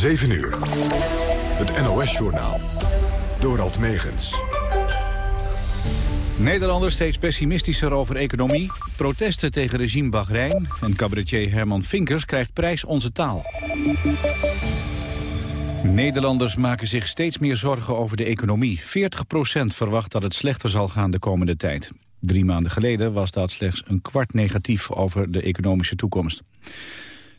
7 uur. Het NOS-journaal. Dorald Megens. Nederlanders steeds pessimistischer over economie. Protesten tegen regime Bahrein. En cabaretier Herman Vinkers krijgt prijs Onze Taal. Nederlanders maken zich steeds meer zorgen over de economie. 40% verwacht dat het slechter zal gaan de komende tijd. Drie maanden geleden was dat slechts een kwart negatief over de economische toekomst.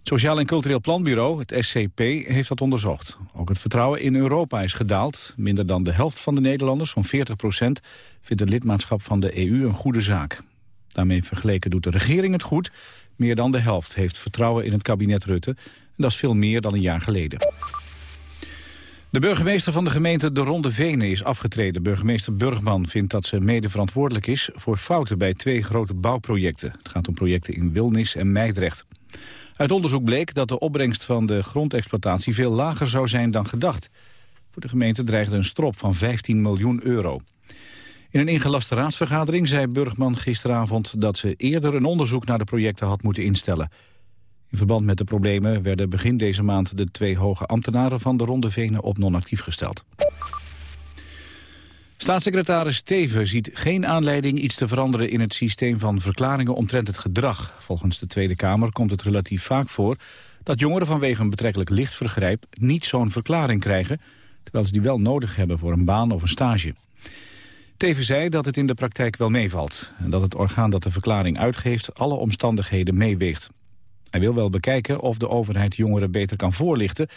Het Sociaal en Cultureel Planbureau, het SCP, heeft dat onderzocht. Ook het vertrouwen in Europa is gedaald. Minder dan de helft van de Nederlanders, zo'n 40 procent, vindt het lidmaatschap van de EU een goede zaak. Daarmee vergeleken doet de regering het goed. Meer dan de helft heeft vertrouwen in het kabinet Rutte. En dat is veel meer dan een jaar geleden. De burgemeester van de gemeente De Ronde Venen is afgetreden. Burgemeester Burgman vindt dat ze mede verantwoordelijk is... voor fouten bij twee grote bouwprojecten. Het gaat om projecten in Wilnis en Meidrecht. Uit onderzoek bleek dat de opbrengst van de grondexploitatie... veel lager zou zijn dan gedacht. Voor de gemeente dreigde een strop van 15 miljoen euro. In een ingelaste raadsvergadering zei Burgman gisteravond... dat ze eerder een onderzoek naar de projecten had moeten instellen... In verband met de problemen werden begin deze maand de twee hoge ambtenaren van de Ronde Venen op non-actief gesteld. Staatssecretaris Teven ziet geen aanleiding iets te veranderen in het systeem van verklaringen omtrent het gedrag. Volgens de Tweede Kamer komt het relatief vaak voor dat jongeren vanwege een betrekkelijk licht vergrijp niet zo'n verklaring krijgen, terwijl ze die wel nodig hebben voor een baan of een stage. Teven zei dat het in de praktijk wel meevalt en dat het orgaan dat de verklaring uitgeeft alle omstandigheden meeweegt. Hij wil wel bekijken of de overheid jongeren beter kan voorlichten...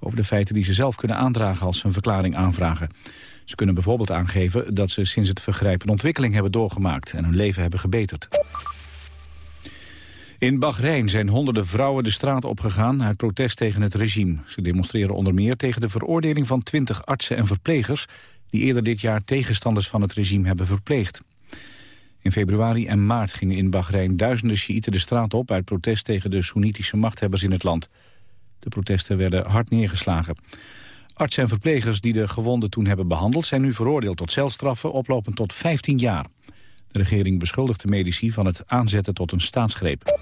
over de feiten die ze zelf kunnen aandragen als ze een verklaring aanvragen. Ze kunnen bijvoorbeeld aangeven dat ze sinds het vergrijp een ontwikkeling hebben doorgemaakt... en hun leven hebben gebeterd. In Bahrein zijn honderden vrouwen de straat opgegaan uit protest tegen het regime. Ze demonstreren onder meer tegen de veroordeling van twintig artsen en verplegers... die eerder dit jaar tegenstanders van het regime hebben verpleegd. In februari en maart gingen in Bahrein duizenden Sjiïten de straat op... uit protest tegen de Soenitische machthebbers in het land. De protesten werden hard neergeslagen. Artsen en verplegers die de gewonden toen hebben behandeld... zijn nu veroordeeld tot celstraffen oplopend tot 15 jaar. De regering beschuldigt de medici van het aanzetten tot een staatsgreep.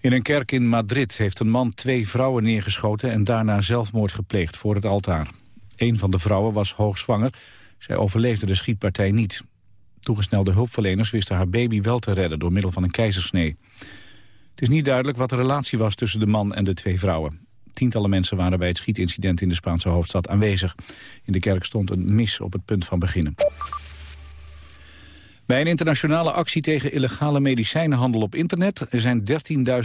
In een kerk in Madrid heeft een man twee vrouwen neergeschoten... en daarna zelfmoord gepleegd voor het altaar. Een van de vrouwen was hoogzwanger. Zij overleefde de schietpartij niet. Toegesnelde hulpverleners wisten haar baby wel te redden door middel van een keizersnee. Het is niet duidelijk wat de relatie was tussen de man en de twee vrouwen. Tientallen mensen waren bij het schietincident in de Spaanse hoofdstad aanwezig. In de kerk stond een mis op het punt van beginnen. Bij een internationale actie tegen illegale medicijnenhandel op internet zijn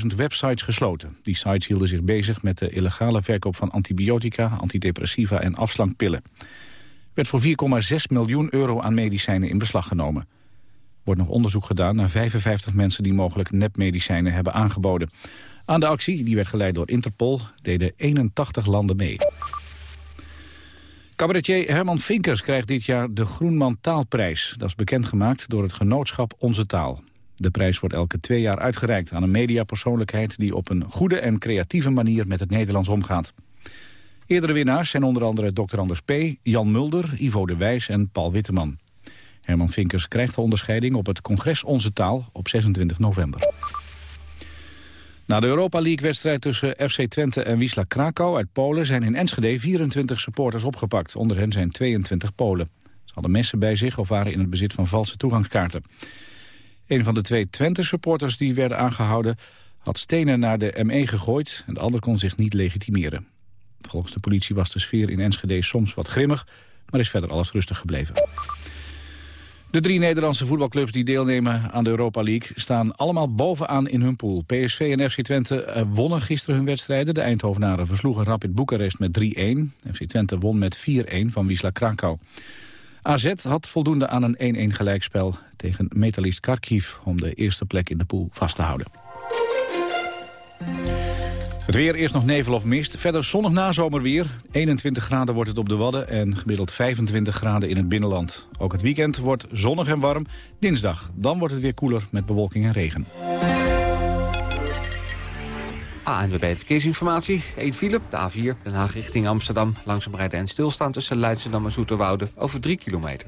13.000 websites gesloten. Die sites hielden zich bezig met de illegale verkoop van antibiotica, antidepressiva en afslankpillen werd voor 4,6 miljoen euro aan medicijnen in beslag genomen. Er wordt nog onderzoek gedaan naar 55 mensen die mogelijk nepmedicijnen hebben aangeboden. Aan de actie, die werd geleid door Interpol, deden 81 landen mee. Cabaretier Herman Vinkers krijgt dit jaar de Groenman Taalprijs. Dat is bekendgemaakt door het genootschap Onze Taal. De prijs wordt elke twee jaar uitgereikt aan een mediapersoonlijkheid... die op een goede en creatieve manier met het Nederlands omgaat. Eerdere winnaars zijn onder andere Dr. Anders P., Jan Mulder, Ivo de Wijs en Paul Witteman. Herman Vinkers krijgt de onderscheiding op het congres Onze Taal op 26 november. Na de Europa League-wedstrijd tussen FC Twente en Wisla Krakau uit Polen... zijn in Enschede 24 supporters opgepakt. Onder hen zijn 22 Polen. Ze hadden messen bij zich of waren in het bezit van valse toegangskaarten. Een van de twee Twente-supporters die werden aangehouden... had stenen naar de ME gegooid en de ander kon zich niet legitimeren. Volgens de politie was de sfeer in Enschede soms wat grimmig, maar is verder alles rustig gebleven. De drie Nederlandse voetbalclubs die deelnemen aan de Europa League... staan allemaal bovenaan in hun pool. PSV en FC Twente eh, wonnen gisteren hun wedstrijden. De Eindhovenaren versloegen Rapid Boekarest met 3-1. FC Twente won met 4-1 van Wisla Krakau. AZ had voldoende aan een 1-1 gelijkspel tegen Metalist Kharkiv... om de eerste plek in de pool vast te houden. Het weer, eerst nog nevel of mist. Verder zonnig nazomerweer. 21 graden wordt het op de Wadden en gemiddeld 25 graden in het binnenland. Ook het weekend wordt zonnig en warm. Dinsdag, dan wordt het weer koeler met bewolking en regen. ANWB Verkeersinformatie. 1 file, de A4, Den Haag richting Amsterdam. Langzaam rijden en stilstaan tussen Leidschendam en Zoeterwoude over 3 kilometer.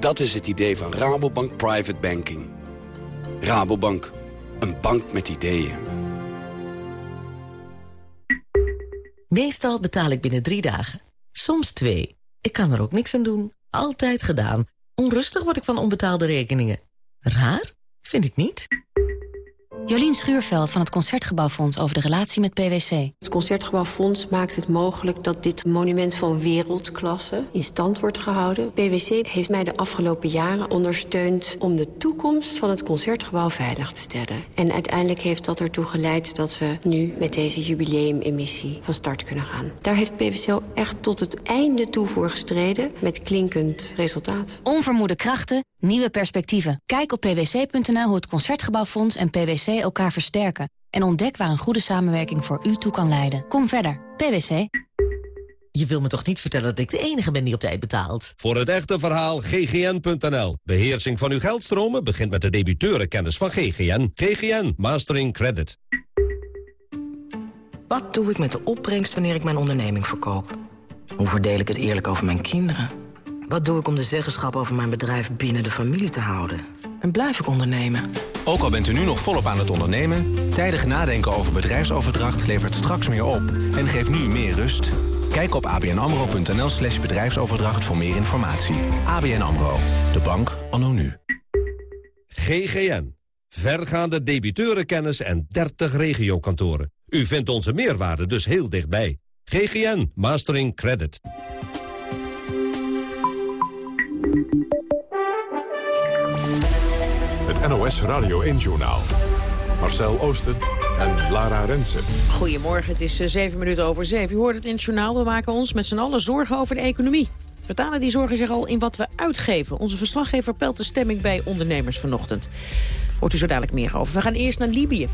Dat is het idee van Rabobank Private Banking. Rabobank, een bank met ideeën. Meestal betaal ik binnen drie dagen. Soms twee. Ik kan er ook niks aan doen. Altijd gedaan. Onrustig word ik van onbetaalde rekeningen. Raar? Vind ik niet. Jolien Schuurveld van het Concertgebouwfonds over de relatie met PwC. Het Concertgebouwfonds maakt het mogelijk dat dit monument van wereldklasse in stand wordt gehouden. PwC heeft mij de afgelopen jaren ondersteund om de toekomst van het Concertgebouw veilig te stellen. En uiteindelijk heeft dat ertoe geleid dat we nu met deze jubileumemissie van start kunnen gaan. Daar heeft PwC echt tot het einde toe voor gestreden met klinkend resultaat. Onvermoede krachten, nieuwe perspectieven. Kijk op pwc.nl hoe het Concertgebouwfonds en PwC elkaar versterken. En ontdek waar een goede samenwerking voor u toe kan leiden. Kom verder. PwC. Je wil me toch niet vertellen dat ik de enige ben die op tijd betaalt? Voor het echte verhaal ggn.nl. Beheersing van uw geldstromen begint met de debiteurenkennis van GGN. GGN Mastering Credit. Wat doe ik met de opbrengst wanneer ik mijn onderneming verkoop? Hoe verdeel ik het eerlijk over mijn kinderen? Wat doe ik om de zeggenschap over mijn bedrijf binnen de familie te houden? En blijf ik ondernemen? Ook al bent u nu nog volop aan het ondernemen... tijdig nadenken over bedrijfsoverdracht levert straks meer op... en geeft nu meer rust. Kijk op abnamro.nl slash bedrijfsoverdracht voor meer informatie. ABN AMRO, de bank anno nu. GGN. Vergaande debiteurenkennis en 30 regiokantoren. U vindt onze meerwaarde dus heel dichtbij. GGN Mastering Credit. Het NOS Radio 1-journaal. Marcel Oosten en Lara Rensen. Goedemorgen, het is eh, zeven minuten over zeven. U hoort het in het journaal, we maken ons met z'n allen zorgen over de economie. Vertalen die zorgen zich al in wat we uitgeven. Onze verslaggever pelt de stemming bij ondernemers vanochtend. Hoort u zo dadelijk meer over. We gaan eerst naar Libië.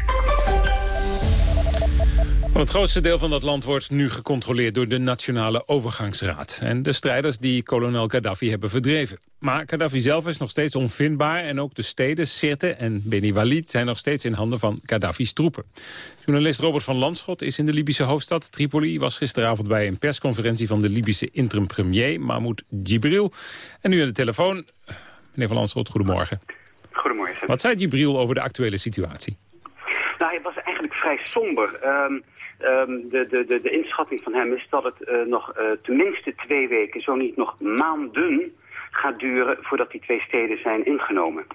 Het grootste deel van dat land wordt nu gecontroleerd door de Nationale Overgangsraad. En de strijders die kolonel Gaddafi hebben verdreven. Maar Gaddafi zelf is nog steeds onvindbaar en ook de steden Sirte en Beni Walid zijn nog steeds in handen van Gaddafi's troepen. Journalist Robert van Landschot is in de Libische hoofdstad Tripoli, was gisteravond bij een persconferentie van de Libische interim-premier Mahmoud Djibril. En nu aan de telefoon, meneer van Landschot, goedemorgen. Goedemorgen. Wat zei Djibril over de actuele situatie? Nou, hij was eigenlijk vrij somber. Um, Um, de, de, de, de, inschatting van hem is dat het uh, nog uh, tenminste twee weken, zo niet nog maanden, gaat duren voordat die twee steden zijn ingenomen.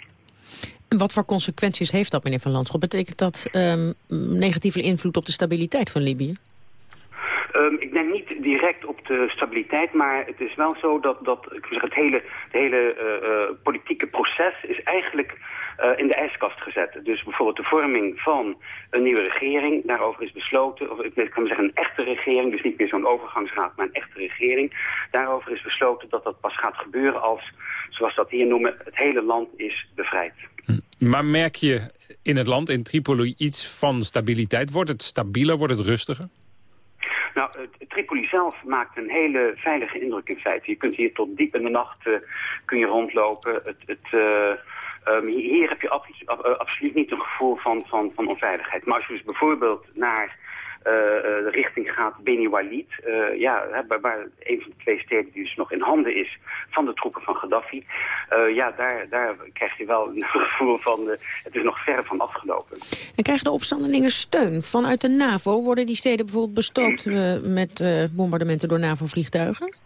En wat voor consequenties heeft dat, meneer Van Landschot? Betekent dat um, negatieve invloed op de stabiliteit van Libië? Um, ik denk niet direct op de stabiliteit, maar het is wel zo dat, dat ik zeg, het hele, het hele uh, uh, politieke proces is eigenlijk uh, in de ijskast gezet. Dus bijvoorbeeld de vorming van een nieuwe regering, daarover is besloten, of ik kan maar zeggen een echte regering, dus niet meer zo'n overgangsraad, maar een echte regering. Daarover is besloten dat dat pas gaat gebeuren als, zoals dat hier noemen, het hele land is bevrijd. Maar merk je in het land, in Tripoli, iets van stabiliteit? Wordt het stabieler, wordt het rustiger? Nou, Tripoli zelf maakt een hele veilige indruk in feite. Je kunt hier tot diep in de nacht uh, kun je rondlopen. Het, het, uh, um, hier heb je absoluut, absoluut niet een gevoel van, van, van onveiligheid. Maar als je dus bijvoorbeeld naar uh, de richting gaat Beni Walid. Uh, ja, waar een van de twee steden die dus nog in handen is van de troepen van Gaddafi. Uh, ja, daar, daar krijg je wel een gevoel van, het is nog ver van afgelopen. En krijgen de opstandelingen steun vanuit de NAVO? Worden die steden bijvoorbeeld bestookt met bombardementen door NAVO-vliegtuigen?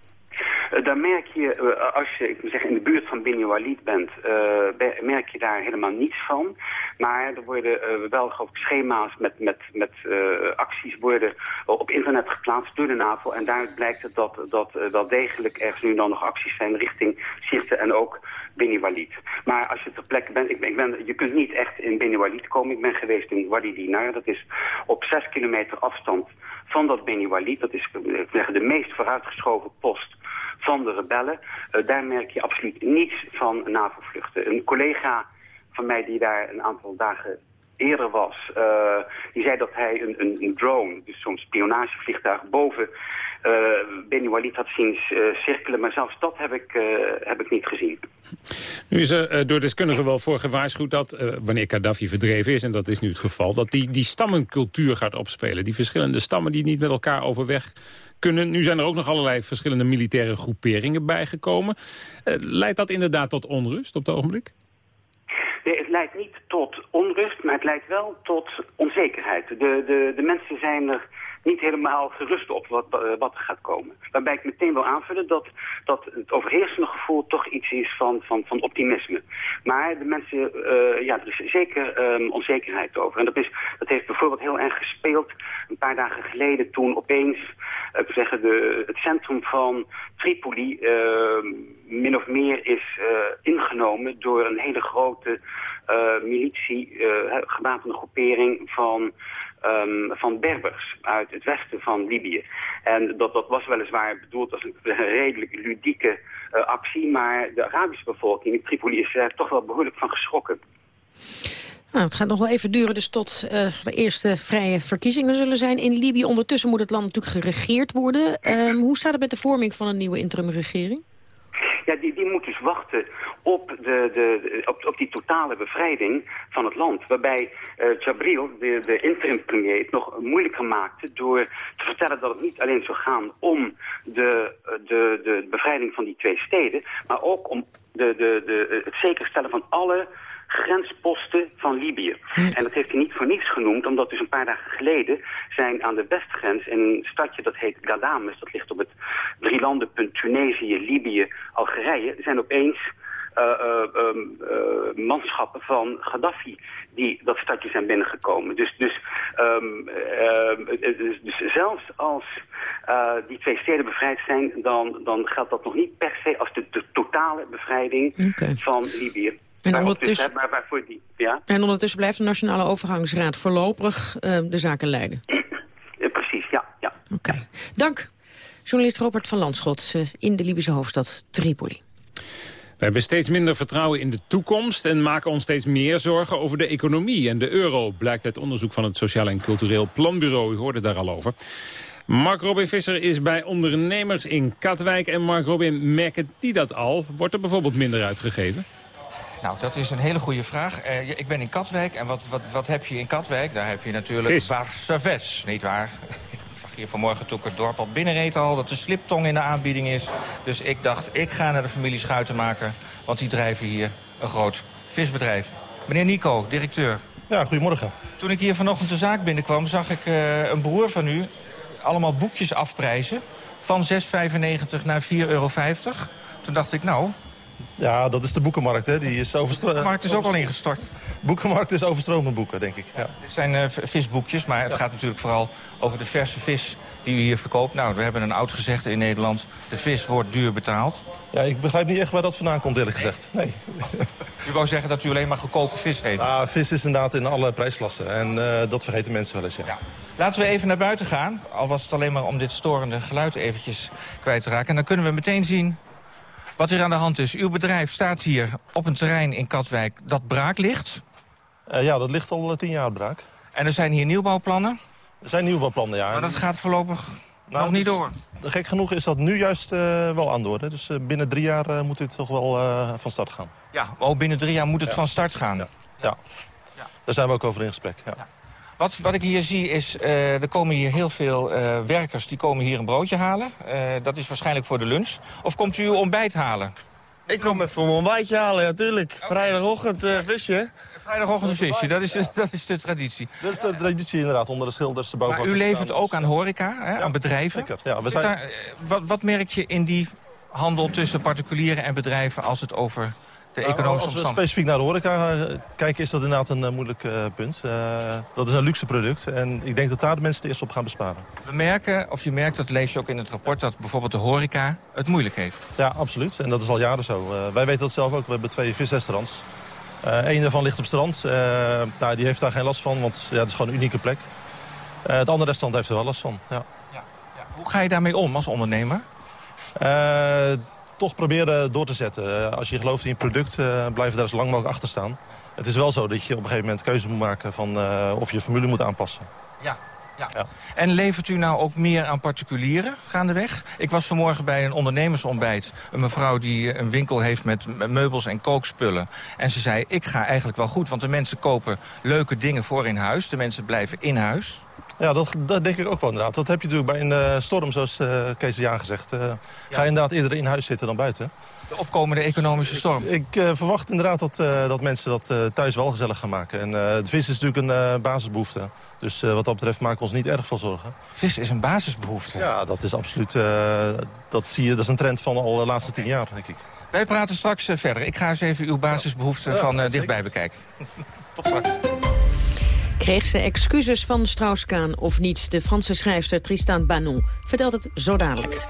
Uh, daar merk je, uh, als je ik moet in de buurt van Bini Walid bent, uh, merk je daar helemaal niets van. Maar er worden wel geloof ik, schema's met, met, met acties worden op internet geplaatst door de NAVO. En daaruit blijkt het dat, dat wel degelijk ergens nu dan nog acties zijn richting Sirte en ook Bini Walid. Maar als je ter plekke bent, ik ben, ik ben, je kunt niet echt in Bini Walid komen. Ik ben geweest in Wadi Dinar, dat is op zes kilometer afstand van dat Beni Walid. Dat is de meest vooruitgeschoven post van de rebellen. daar merk je absoluut niets van NAVO-vluchten. Een collega van mij die daar een aantal dagen eerder was, die zei dat hij een, een, een drone, dus zo'n spionagevliegtuig boven uh, Beni Walid had zien cirkelen. Maar zelfs dat heb ik, heb ik niet gezien. Nu is er door deskundigen wel voor gewaarschuwd dat wanneer Gaddafi verdreven is... en dat is nu het geval, dat die, die stammencultuur gaat opspelen. Die verschillende stammen die niet met elkaar overweg kunnen. Nu zijn er ook nog allerlei verschillende militaire groeperingen bijgekomen. leidt dat inderdaad tot onrust op het ogenblik? Nee, het leidt niet tot onrust, maar het leidt wel tot onzekerheid. De, de, de mensen zijn er niet helemaal gerust op wat, eh, wat er gaat komen. Waarbij ik meteen wil aanvullen dat, dat het overheersende gevoel toch iets is van, van, van optimisme. Maar de mensen, uh, ja, er is zeker um, onzekerheid over. En dat, is, dat heeft bijvoorbeeld heel erg gespeeld een paar dagen geleden toen opeens uh, zeggen de, het centrum van Tripoli uh, min of meer is ingenomen door een hele grote militie, gewapende groepering van um, van Berbers uit het westen van Libië. En dat, dat was weliswaar bedoeld als een, redelijk ludieke uh, actie, maar de Arabische bevolking in Tripoli is er toch wel behoorlijk van geschrokken. Nou, het gaat nog wel even duren dus tot uh, de eerste vrije verkiezingen zullen zijn in Libië. Ondertussen moet het land natuurlijk geregeerd worden. Um, hoe staat het met de vorming van een nieuwe interimregering? Ja, die, die moet dus wachten op, de, de, op, op die totale bevrijding van het land. Waarbij uh, Jabril, de, de interim-premier, het nog moeilijker maakte... door te vertellen dat het niet alleen zou gaan om de, de, de bevrijding van die twee steden... maar ook om de, de, de, het zekerstellen van alle grensposten van Libië. Hm. En dat heeft hij niet voor niets genoemd, omdat dus een paar dagen geleden zijn aan de westgrens in een stadje dat heet Gadames, dat ligt op het drielandenpunt Tunesië, Libië, Algerije, zijn opeens uh, uh, uh, manschappen van Gaddafi die dat stadje zijn binnengekomen. Dus, dus, um, dus, dus zelfs als die twee steden bevrijd zijn, dan, dan geldt dat nog niet per se als de, de totale bevrijding okay. van Libië. En ondertussen, maar waarvoor die, ja? en ondertussen blijft de Nationale Overgangsraad voorlopig uh, de zaken leiden? Ja, precies, ja. ja. Oké. Okay. Dank, journalist Robert van Landschot uh, in de Libische hoofdstad Tripoli. We hebben steeds minder vertrouwen in de toekomst... en maken ons steeds meer zorgen over de economie en de euro... blijkt uit onderzoek van het Sociaal en Cultureel Planbureau. U hoorde daar al over. Mark Robin Visser is bij ondernemers in Katwijk. En Mark Robin, merken die dat al? Wordt er bijvoorbeeld minder uitgegeven? Nou, dat is een hele goede vraag. Uh, ik ben in Katwijk en wat, wat, wat heb je in Katwijk? Daar heb je natuurlijk Varsaves, niet waar? ik zag hier vanmorgen toen ik het dorp al binnenreed al... dat de sliptong in de aanbieding is. Dus ik dacht, ik ga naar de familie Schuitenmaker... want die drijven hier een groot visbedrijf. Meneer Nico, directeur. Ja, goedemorgen. Toen ik hier vanochtend de zaak binnenkwam... zag ik uh, een broer van u allemaal boekjes afprijzen... van 6,95 naar 4,50 euro. Toen dacht ik, nou, ja, dat is de boekenmarkt. Hè. Die is overstroomd. De boekenmarkt is ook al ingestort. Boekenmarkt is overstroomd met boeken, denk ik. Ja. dit zijn uh, visboekjes, maar het gaat natuurlijk vooral over de verse vis die u hier verkoopt. Nou, we hebben een oud gezegde in Nederland. De vis wordt duur betaald. Ja, ik begrijp niet echt waar dat vandaan komt, eerlijk gezegd. Nee. U wou zeggen dat u alleen maar goedkope vis heeft? Ja, vis is inderdaad in alle prijsklassen. En uh, dat vergeten mensen wel eens, ja. ja. Laten we even naar buiten gaan. Al was het alleen maar om dit storende geluid eventjes kwijt te raken. En dan kunnen we meteen zien wat er aan de hand is. Uw bedrijf staat hier op een terrein in Katwijk dat braak ligt. Uh, ja, dat ligt al uh, tien jaar braak. En er zijn hier nieuwbouwplannen? Er zijn nieuwbouwplannen, ja. Maar dat gaat voorlopig nou, nog niet door? Gek genoeg is dat nu juist uh, wel aan door. Hè? Dus binnen drie jaar moet dit toch wel van start gaan. Ja, oh, binnen drie jaar moet het ja. van start gaan? Ja. ja. ja. Daar zijn we ook over in gesprek, ja. Wat, wat ik hier zie is, uh, er komen hier heel veel uh, werkers die komen hier een broodje halen. Uh, dat is waarschijnlijk voor de lunch. Of komt u uw ontbijt halen? Ik kom even mijn ontbijtje halen, natuurlijk. Okay. Vrijdagochtend visje. Vrijdagochtend een visje, dat is, de, dat is de traditie. Dat is de traditie inderdaad, onder de schilders boven. Maar u levert ook aan horeca, hè, ja, aan bedrijven. Zeker, ja. We zijn... Daar, wat, wat merk je in die handel tussen particulieren en bedrijven als het over de nou, economische Als we specifiek naar de horeca eh, kijken, is dat inderdaad een uh, moeilijk uh, punt. Dat is een luxe product en ik denk dat daar de mensen het eerst op gaan besparen. We merken, of je merkt, dat lees je ook in het rapport... dat bijvoorbeeld de horeca het moeilijk heeft. Ja, absoluut. En dat is al jaren zo. wij weten dat zelf ook. We hebben twee visrestaurants. Eén daarvan ligt op strand. nou, die heeft daar geen last van, want ja, het is gewoon een unieke plek. het andere restaurant heeft er wel last van, ja. Ja, ja. Hoe ga je daarmee om als ondernemer? Toch proberen door te zetten. als je gelooft in je product, blijf je daar zo lang mogelijk achter staan. Het is wel zo dat je op een gegeven moment keuze moet maken... van of je formule moet aanpassen. Ja, ja. En levert u nou ook meer aan particulieren gaandeweg? Ik was vanmorgen bij een ondernemersontbijt. Een mevrouw die een winkel heeft met meubels en kookspullen. En ze zei, ik ga eigenlijk wel goed. Want de mensen kopen leuke dingen voor in huis. De mensen blijven in huis. Ja, dat, dat, denk ik ook wel inderdaad. Dat heb je natuurlijk bij een uh, storm, zoals uh, Kees de Jaan gezegd. Uh, Ga je inderdaad eerder in huis zitten dan buiten. De opkomende economische storm. Ik, ik verwacht inderdaad dat, dat mensen dat thuis wel gezellig gaan maken. En het vis is natuurlijk een basisbehoefte. Dus wat dat betreft maken we ons niet erg veel zorgen. Vis is een basisbehoefte? Ja, dat is absoluut... dat, zie je, dat is een trend van al de laatste tien jaar, denk ik. Wij praten straks verder. Ik ga eens even uw basisbehoeften van dichtbij bekijken. Tot straks. Kreeg ze excuses van Strauss-Kaan of niet? De Franse schrijfster Tristan Banon vertelt het zo dadelijk.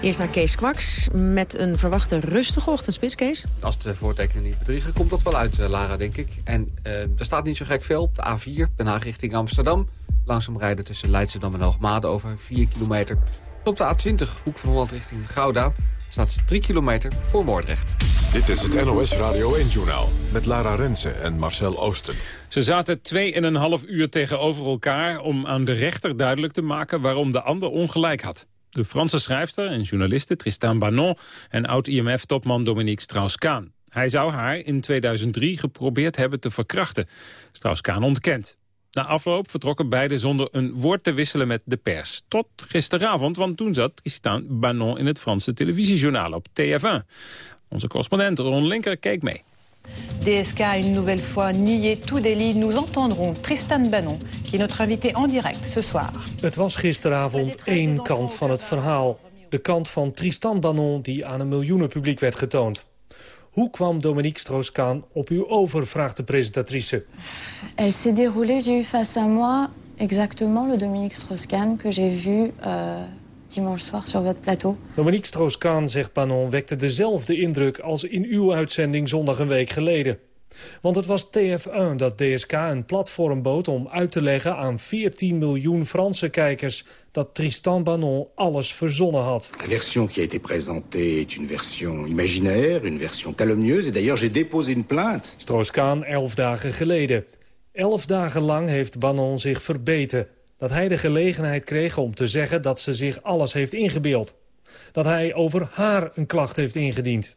Eerst naar Kees Kwaks met een verwachte rustige ochtendspits, Kees. Als de voortekenen niet bedriegen, komt dat wel uit, uh, Lara, denk ik. En uh, er staat niet zo gek veel op de A4, Den Haag richting Amsterdam. Langzaam rijden tussen Leidschendam en Hoogmade over 4 kilometer. Op de A20, hoek van Holland richting Gouda, staat 3 kilometer voor Moordrecht. Dit is het NOS Radio 1-journaal met Lara Rensen en Marcel Oosten. Ze zaten 2,5 uur tegenover elkaar om aan de rechter duidelijk te maken waarom de ander ongelijk had. De Franse schrijfster en journaliste Tristan Banon en oud-IMF-topman Dominique Strauss-Kaan. Hij zou haar in 2003 geprobeerd hebben te verkrachten. Strauss-Kaan ontkent. Na afloop vertrokken beiden zonder een woord te wisselen met de pers. Tot gisteravond, want toen zat Tristan Banon in het Franse televisiejournaal op TF1. Onze correspondent Ron Linker keek mee. DSK a une nouvelle fois nié tout délit. Nous entendrons Tristan Banon, qui est notre invité en direct ce soir. Het was gisteravond één kant van het verhaal. De kant van Tristan Banon die aan een miljoenenpubliek werd getoond. Hoe kwam Dominique Strauss-Kaan op u over, vraagt de presentatrice. Elle s'est déroulée, j'ai eu face à moi exactement le Dominique Strauss-Kaan que j'ai vu euh, dimanche soir sur votre plateau. Dominique Strauss-Kaan, zegt Banon, wekte dezelfde indruk als in uw uitzending zondag een week geleden. Want het was TF1 dat DSK een platform bood om uit te leggen aan 14 miljoen Franse kijkers dat Tristan Banon alles verzonnen had. La version qui a été présentée est une version imaginaire, une version calomnieuse. Et d'ailleurs, j'ai déposé une plainte. Strauss-Kaan elf dagen geleden. Elf dagen lang heeft Banon zich verbeten. Dat hij de gelegenheid kreeg om te zeggen dat ze zich alles heeft ingebeeld. Dat hij over haar een klacht heeft ingediend.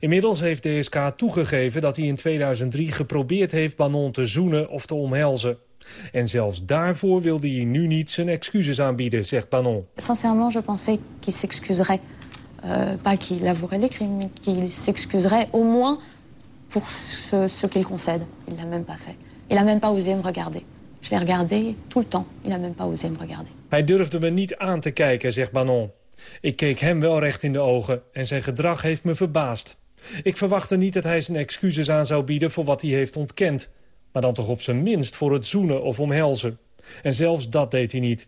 Inmiddels heeft DSK toegegeven dat hij in 2003 geprobeerd heeft Banon te zoenen of te omhelzen. En zelfs daarvoor wilde hij nu niet zijn excuses aanbieden, zegt Banon. Sincèrement, je pensais qu'il s'excuserait. Uh, pas qu'il avouerait les crimes, mais qu'il s'excuserait au moins pour ce, ce qu'il concède. Il l'a même pas fait. Il a même pas osé me regarder. Je l'ai regardé tout le temps. Il a même pas osé me regarder. Hij durfde me niet aan te kijken, zegt Banon. Ik keek hem wel recht in de ogen en zijn gedrag heeft me verbaasd. Ik verwachtte niet dat hij zijn excuses aan zou bieden voor wat hij heeft ontkend. Maar dan toch op zijn minst voor het zoenen of omhelzen. En zelfs dat deed hij niet.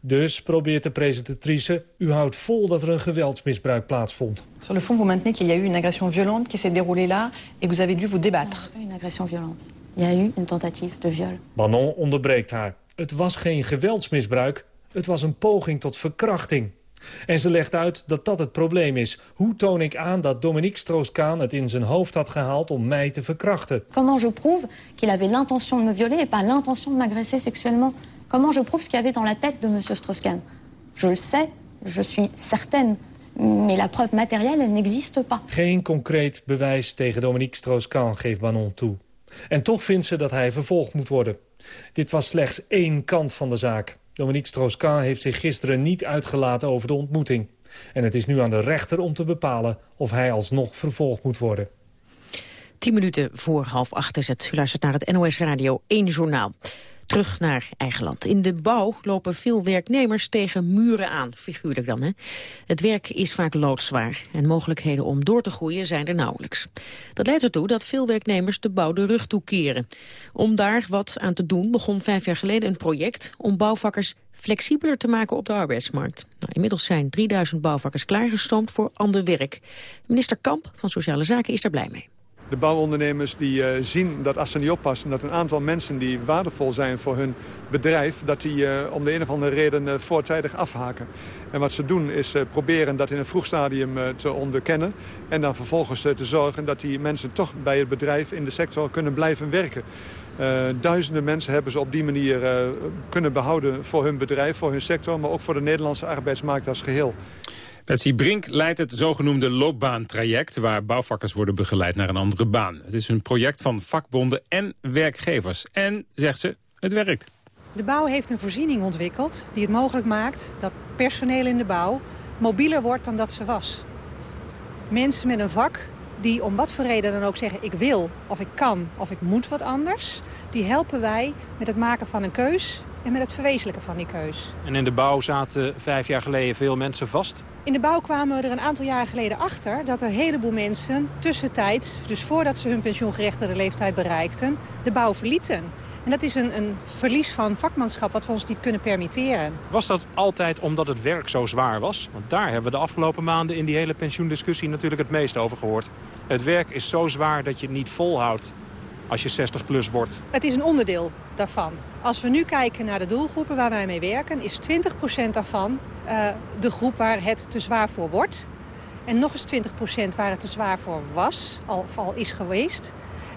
Dus, probeert de presentatrice, u houdt vol dat er een geweldsmisbruik plaatsvond. Sur le fond, vous maintenez qu'il y a eu une agression violente qui s'est déroulée là et que vous avez dû vous débattre. Une agression violente. Il y a eu une tentative de viol. Manon onderbreekt haar. Het was geen geweldsmisbruik, het was een poging tot verkrachting. En ze legt uit dat dat het probleem is. Hoe toon ik aan dat Dominique Strauss-Kaan het in zijn hoofd had gehaald om mij te verkrachten? Comment je prouve qu'il avait l'intention de me violer et pas l'intention de m'agresser sexuellement? Comment je prouve ce qu'il y avait dans la tête de monsieur Strauss-Kaan? Je le sais, je suis certaine. Mais la preuve matérielle, n'existe pas. Geen concreet bewijs tegen Dominique Strauss-Kaan geeft Banon toe. En toch vindt ze dat hij vervolgd moet worden. Dit was slechts één kant van de zaak. Dominique Strauss-Kahn heeft zich gisteren niet uitgelaten over de ontmoeting. En het is nu aan de rechter om te bepalen of hij alsnog vervolgd moet worden. Tien minuten voor half acht is het. U luistert naar het NOS Radio 1 Journaal. Terug naar eigen land. In de bouw lopen veel werknemers tegen muren aan, figuurlijk dan. Hè? Het werk is vaak loodzwaar en mogelijkheden om door te groeien zijn er nauwelijks. Dat leidt ertoe dat veel werknemers de bouw de rug toekeren. Om daar wat aan te doen begon vijf jaar geleden een project om bouwvakkers flexibeler te maken op de arbeidsmarkt. Nou, inmiddels zijn 3000 bouwvakkers klaargestoomd voor ander werk. Minister Kamp van Sociale Zaken is daar blij mee. De bouwondernemers die uh, zien dat als ze niet oppassen... dat een aantal mensen die waardevol zijn voor hun bedrijf... dat die uh, om de een of andere reden uh, voortijdig afhaken. En wat ze doen is proberen dat in een vroeg stadium te onderkennen... en dan vervolgens te zorgen dat die mensen toch bij het bedrijf in de sector kunnen blijven werken. duizenden mensen hebben ze op die manier kunnen behouden voor hun bedrijf, voor hun sector... maar ook voor de Nederlandse arbeidsmarkt als geheel. Betsy Brink leidt het zogenoemde loopbaantraject... waar bouwvakkers worden begeleid naar een andere baan. Het is een project van vakbonden en werkgevers. En, zegt ze, het werkt. De bouw heeft een voorziening ontwikkeld die het mogelijk maakt... dat personeel in de bouw mobieler wordt dan dat ze was. Mensen met een vak die om wat voor reden dan ook zeggen... ik wil, of ik kan, of ik moet wat anders... die helpen wij met het maken van een keus en met het verwezenlijken van die keus. En in de bouw zaten vijf jaar geleden veel mensen vast? In de bouw kwamen we er een aantal jaar geleden achter... dat er een heleboel mensen tussentijds, dus voordat ze hun pensioengerechtigde leeftijd bereikten... de bouw verlieten. En dat is een, een verlies van vakmanschap wat we ons niet kunnen permitteren. Was dat altijd omdat het werk zo zwaar was? Want daar hebben we de afgelopen maanden in die hele pensioendiscussie natuurlijk het meest over gehoord. Het werk is zo zwaar dat je het niet volhoudt als je 60 plus wordt. Het is een onderdeel daarvan. Als we nu kijken naar de doelgroepen waar wij mee werken... is 20% daarvan uh, de groep waar het te zwaar voor wordt. En nog eens 20% waar het te zwaar voor was, al, al is geweest.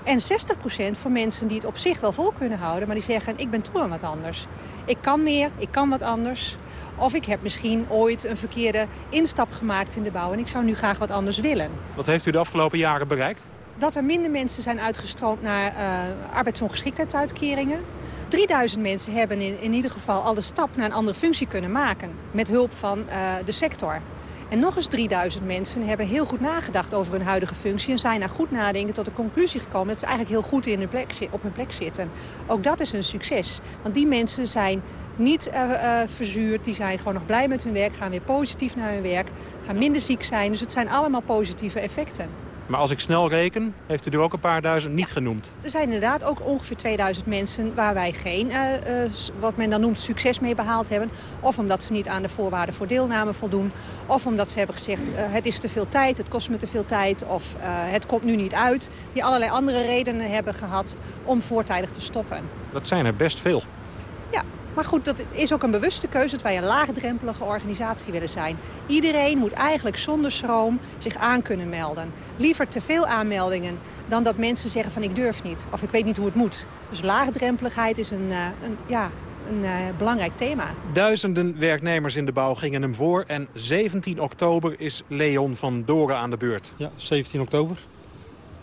En 60% voor mensen die het op zich wel vol kunnen houden... maar die zeggen, ik ben toe aan wat anders. Ik kan meer, ik kan wat anders. Of ik heb misschien ooit een verkeerde instap gemaakt in de bouw... en ik zou nu graag wat anders willen. Wat heeft u de afgelopen jaren bereikt? Dat er minder mensen zijn uitgestroomd naar uh, arbeidsongeschiktheidsuitkeringen. 3000 mensen hebben in, in ieder geval al de stap naar een andere functie kunnen maken. Met hulp van uh, de sector. En nog eens 3000 mensen hebben heel goed nagedacht over hun huidige functie... en zijn na goed nadenken tot de conclusie gekomen... dat ze eigenlijk heel goed in hun plek, op hun plek zitten. Ook dat is een succes. Want die mensen zijn niet uh, uh, verzuurd, die zijn gewoon nog blij met hun werk... gaan weer positief naar hun werk, gaan minder ziek zijn. Dus het zijn allemaal positieve effecten. Maar als ik snel reken, heeft u er ook een paar duizend niet genoemd. Er zijn inderdaad ook ongeveer 2000 mensen waar wij geen, uh, uh, wat men dan noemt, succes mee behaald hebben. Of omdat ze niet aan de voorwaarden voor deelname voldoen. Of omdat ze hebben gezegd, uh, het is te veel tijd, het kost me te veel tijd. Of het komt nu niet uit. Die allerlei andere redenen hebben gehad om voortijdig te stoppen. Dat zijn er best veel. Ja, maar goed, dat is ook een bewuste keuze dat wij een laagdrempelige organisatie willen zijn. Iedereen moet eigenlijk zonder schroom zich aan kunnen melden. Liever te veel aanmeldingen dan dat mensen zeggen van ik durf niet. Of ik weet niet hoe het moet. Dus laagdrempeligheid is een, een ja, een uh, belangrijk thema. Duizenden werknemers in de bouw gingen hem voor. En 17 oktober is Leon van Doren aan de beurt. Ja, 17 oktober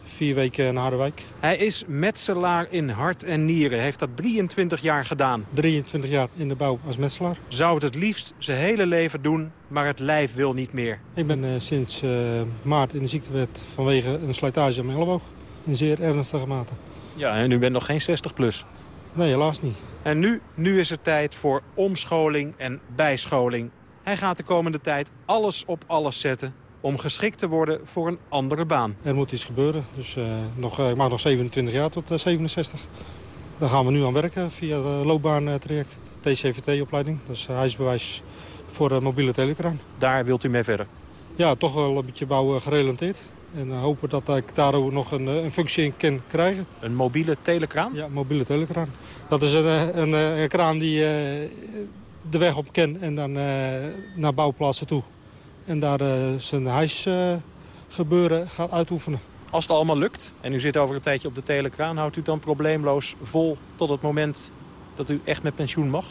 vier weken naar Harderwijk. Hij is metselaar in hart en nieren. Heeft dat 23 jaar gedaan. 23 jaar in de bouw als metselaar. Zou het het liefst zijn hele leven doen, maar het lijf wil niet meer. Ik ben uh, sinds uh, maart in de ziektewet vanwege een slijtage aan mijn elleboog. In zeer ernstige mate. Ja, en u bent nog geen 60 plus. Nee, helaas niet. En nu, nu is het tijd voor omscholing en bijscholing. Hij gaat de komende tijd alles op alles zetten om geschikt te worden voor een andere baan. Er moet iets gebeuren. Dus uh, nog, ik mag nog 27 jaar tot uh, 67. Daar gaan we nu aan werken via het loopbaantraject. TCVT-opleiding, dat is huisbewijs voor mobiele telekraan. Daar wilt u mee verder? Ja, toch wel een beetje bouw gerelateerd. En hopen dat ik daar ook nog een, een, functie in kan krijgen. Een mobiele telekraan? Ja, mobiele telekraan. Dat is een, een, een kraan die uh, de weg op kent en dan uh, naar bouwplaatsen toe en daar uh, zijn huisgebeuren uh, gaat uitoefenen. Als het allemaal lukt en u zit over een tijdje op de telekraan... houdt u dan probleemloos vol tot het moment dat u echt met pensioen mag?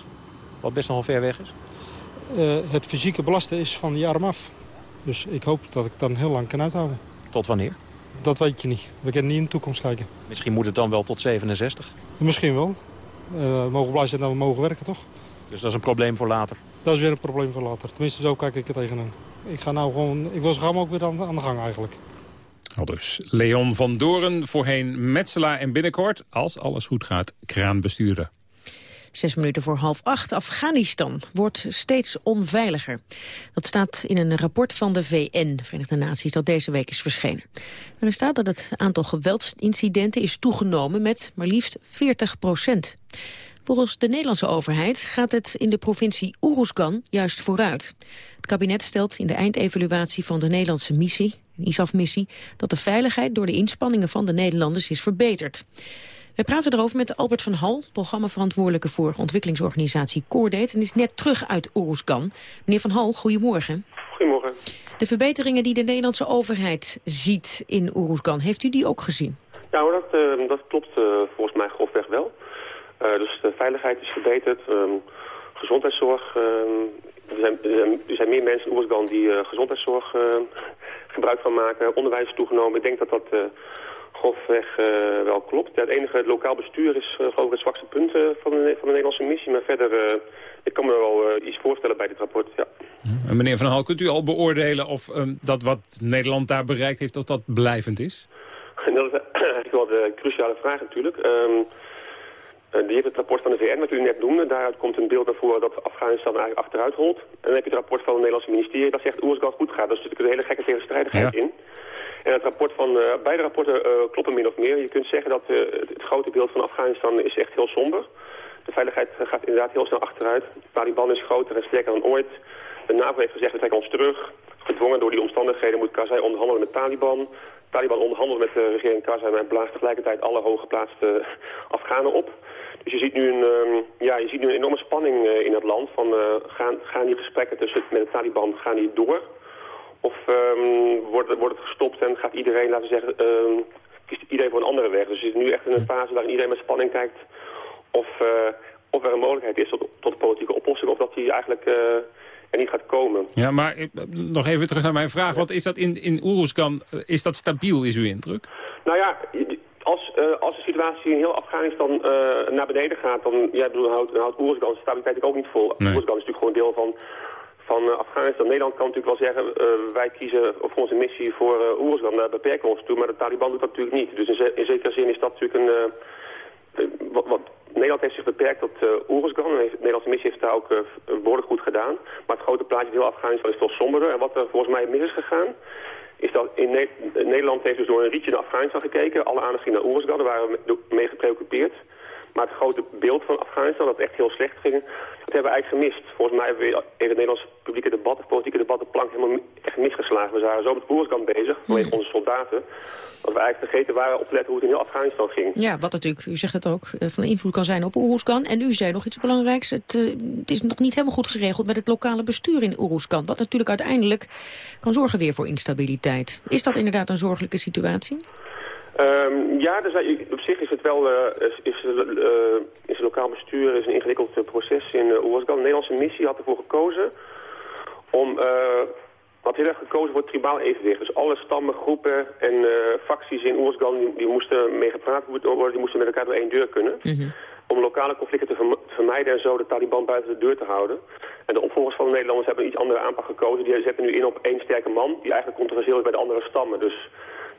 Wat best nogal ver weg is. Uh, het fysieke belasten is van die arm af. Dus ik hoop dat ik dan heel lang kan uithouden. Tot wanneer? Dat weet je niet. We kunnen niet in de toekomst kijken. Misschien moet het dan wel tot 67? Misschien wel. Uh, we mogen blij zijn dat we mogen werken, toch? Dus dat is een probleem voor later? Dat is weer een probleem voor later. Tenminste, zo kijk ik er tegenaan ik ga nou gewoon, ik wil zo gauw ook weer aan, aan de gang eigenlijk. Al dus Leon van Doren, voorheen metselaar en binnenkort, als alles goed gaat, kraanbestuurder. Zes minuten voor half acht. Afghanistan wordt steeds onveiliger. Dat staat in een rapport van de VN, de Verenigde Naties, dat deze week is verschenen. Er staat dat het aantal geweldsincidenten is toegenomen met maar liefst 40 procent. Volgens de Nederlandse overheid gaat het in de provincie Oeroesgan juist vooruit. Het kabinet stelt in de eindevaluatie van de Nederlandse missie, ISAF-missie, dat de veiligheid door de inspanningen van de Nederlanders is verbeterd. We praten erover met Albert van Hal, programmaverantwoordelijke voor ontwikkelingsorganisatie Coordate, en is net terug uit Oeroesgan. Meneer van Hal, goedemorgen. Goedemorgen. De verbeteringen die de Nederlandse overheid ziet in Oeroesgan, heeft u die ook gezien? Ja hoor, dat, uh, dat klopt uh, volgens mij grofweg wel. Uh, dus de veiligheid is verbeterd, um, gezondheidszorg. er, zijn, er, zijn, meer mensen in Oeroesgan die gezondheidszorg gebruik van maken. Onderwijs is toegenomen. Ik denk dat dat grofweg wel klopt. Ja, het enige lokaal bestuur is geloof ik het zwakste punt van, de, van de Nederlandse missie. Maar verder, ik kan me wel iets voorstellen bij dit rapport, ja. En meneer Van Hal, kunt u al beoordelen of um, dat wat Nederland daar bereikt heeft, of dat blijvend is? Dat is eigenlijk wel de cruciale vraag natuurlijk. Um, die heeft het rapport van de VN, wat u net noemde. Daaruit komt een beeld naar voren dat Afghanistan eigenlijk achteruit holt. En dan heb je het rapport van het Nederlandse ministerie dat zegt Oersgan goed gaat. Dus er zit een hele gekke tegenstrijdigheid ja. in. En het rapport van, uh, beide rapporten uh, kloppen min of meer. Je kunt zeggen dat uh, het, het grote beeld van Afghanistan is echt heel somber. De veiligheid gaat inderdaad heel snel achteruit. De Taliban is groter en sterker dan ooit. De NAVO heeft gezegd, we trekken ons terug. Gedwongen door die omstandigheden moet Karzai onderhandelen met Taliban. Taliban onderhandelt met de regering Karzai en blaast tegelijkertijd alle hooggeplaatste Afghanen op. Dus je ziet nu een, um, ja, je ziet nu een enorme spanning uh, in het land. Van, gaan, gaan die gesprekken tussen, met de Taliban gaan die door? Of um, wordt, wordt het gestopt en gaat iedereen, laten we zeggen, uh, kiest iedereen voor een andere weg? Dus je zit nu echt in een fase waarin iedereen met spanning kijkt of, of er een mogelijkheid is tot, tot politieke oplossing of dat die eigenlijk er niet gaat komen. Ja, maar nog even terug naar mijn vraag. Want is dat in, in Oeruzkan, is dat stabiel, is uw indruk? Nou ja, als, uh, als de situatie in heel Afghanistan uh, naar beneden gaat, dan, ja, bedoel, houdt, houdt Oeruzkan stabiliteit ook niet vol. Nee. Oeruzkan is natuurlijk gewoon deel van, van uh, Afghanistan. Nederland kan natuurlijk wel zeggen, wij kiezen voor onze missie voor uh, Oeruzkan, daar beperken we ons toe, maar de Taliban doet dat natuurlijk niet. Dus in, in zekere zin is dat natuurlijk een... wat Nederland heeft zich beperkt tot uh, Oeruzgan. De Nederlandse missie heeft daar ook uh, behoorlijk goed gedaan. Maar het grote plaatje heel Afghanistan is toch somberder. En wat er volgens mij mis is gegaan, is dat in Ne Nederland heeft dus door een rietje naar Afghanistan gekeken. Alle aandacht ging naar Oeruzgan, daar waren we mee gepreoccupeerd. Maar het grote beeld van Afghanistan, dat echt heel slecht ging, dat hebben we eigenlijk gemist. Volgens mij hebben we in het Nederlands publieke debat, het politieke debat, de plank helemaal echt misgeslagen. We waren zo met Oeruzgan bezig, vanwege hmm. onze soldaten, dat we eigenlijk vergeten waren op te letten hoe het in heel Afghanistan ging. Ja, wat natuurlijk, u zegt het ook, van invloed kan zijn op Oeruzgan. En u zei nog iets belangrijks, het, uh, het is nog niet helemaal goed geregeld met het lokale bestuur in Oeruzgan. Wat natuurlijk uiteindelijk kan zorgen weer voor instabiliteit. Is dat inderdaad een zorgelijke situatie? Um, ja, dus, op zich is het wel uh, is, is, uh, is het lokaal bestuur is een ingewikkeld uh, proces in uh. De Nederlandse missie had ervoor gekozen om had heel erg gekozen voor het tribaal evenwicht. Dus alle stammen, groepen en facties in Oersgan die, die, moesten mee gepraat worden, die moesten met elkaar door één deur kunnen. Mm -hmm. Om lokale conflicten te, verm te, vermijden en zo de Taliban buiten de deur te houden. En de opvolgers van de Nederlanders hebben een iets andere aanpak gekozen. Die zetten nu in op één sterke man, die eigenlijk controversieel is bij de andere stammen. Dus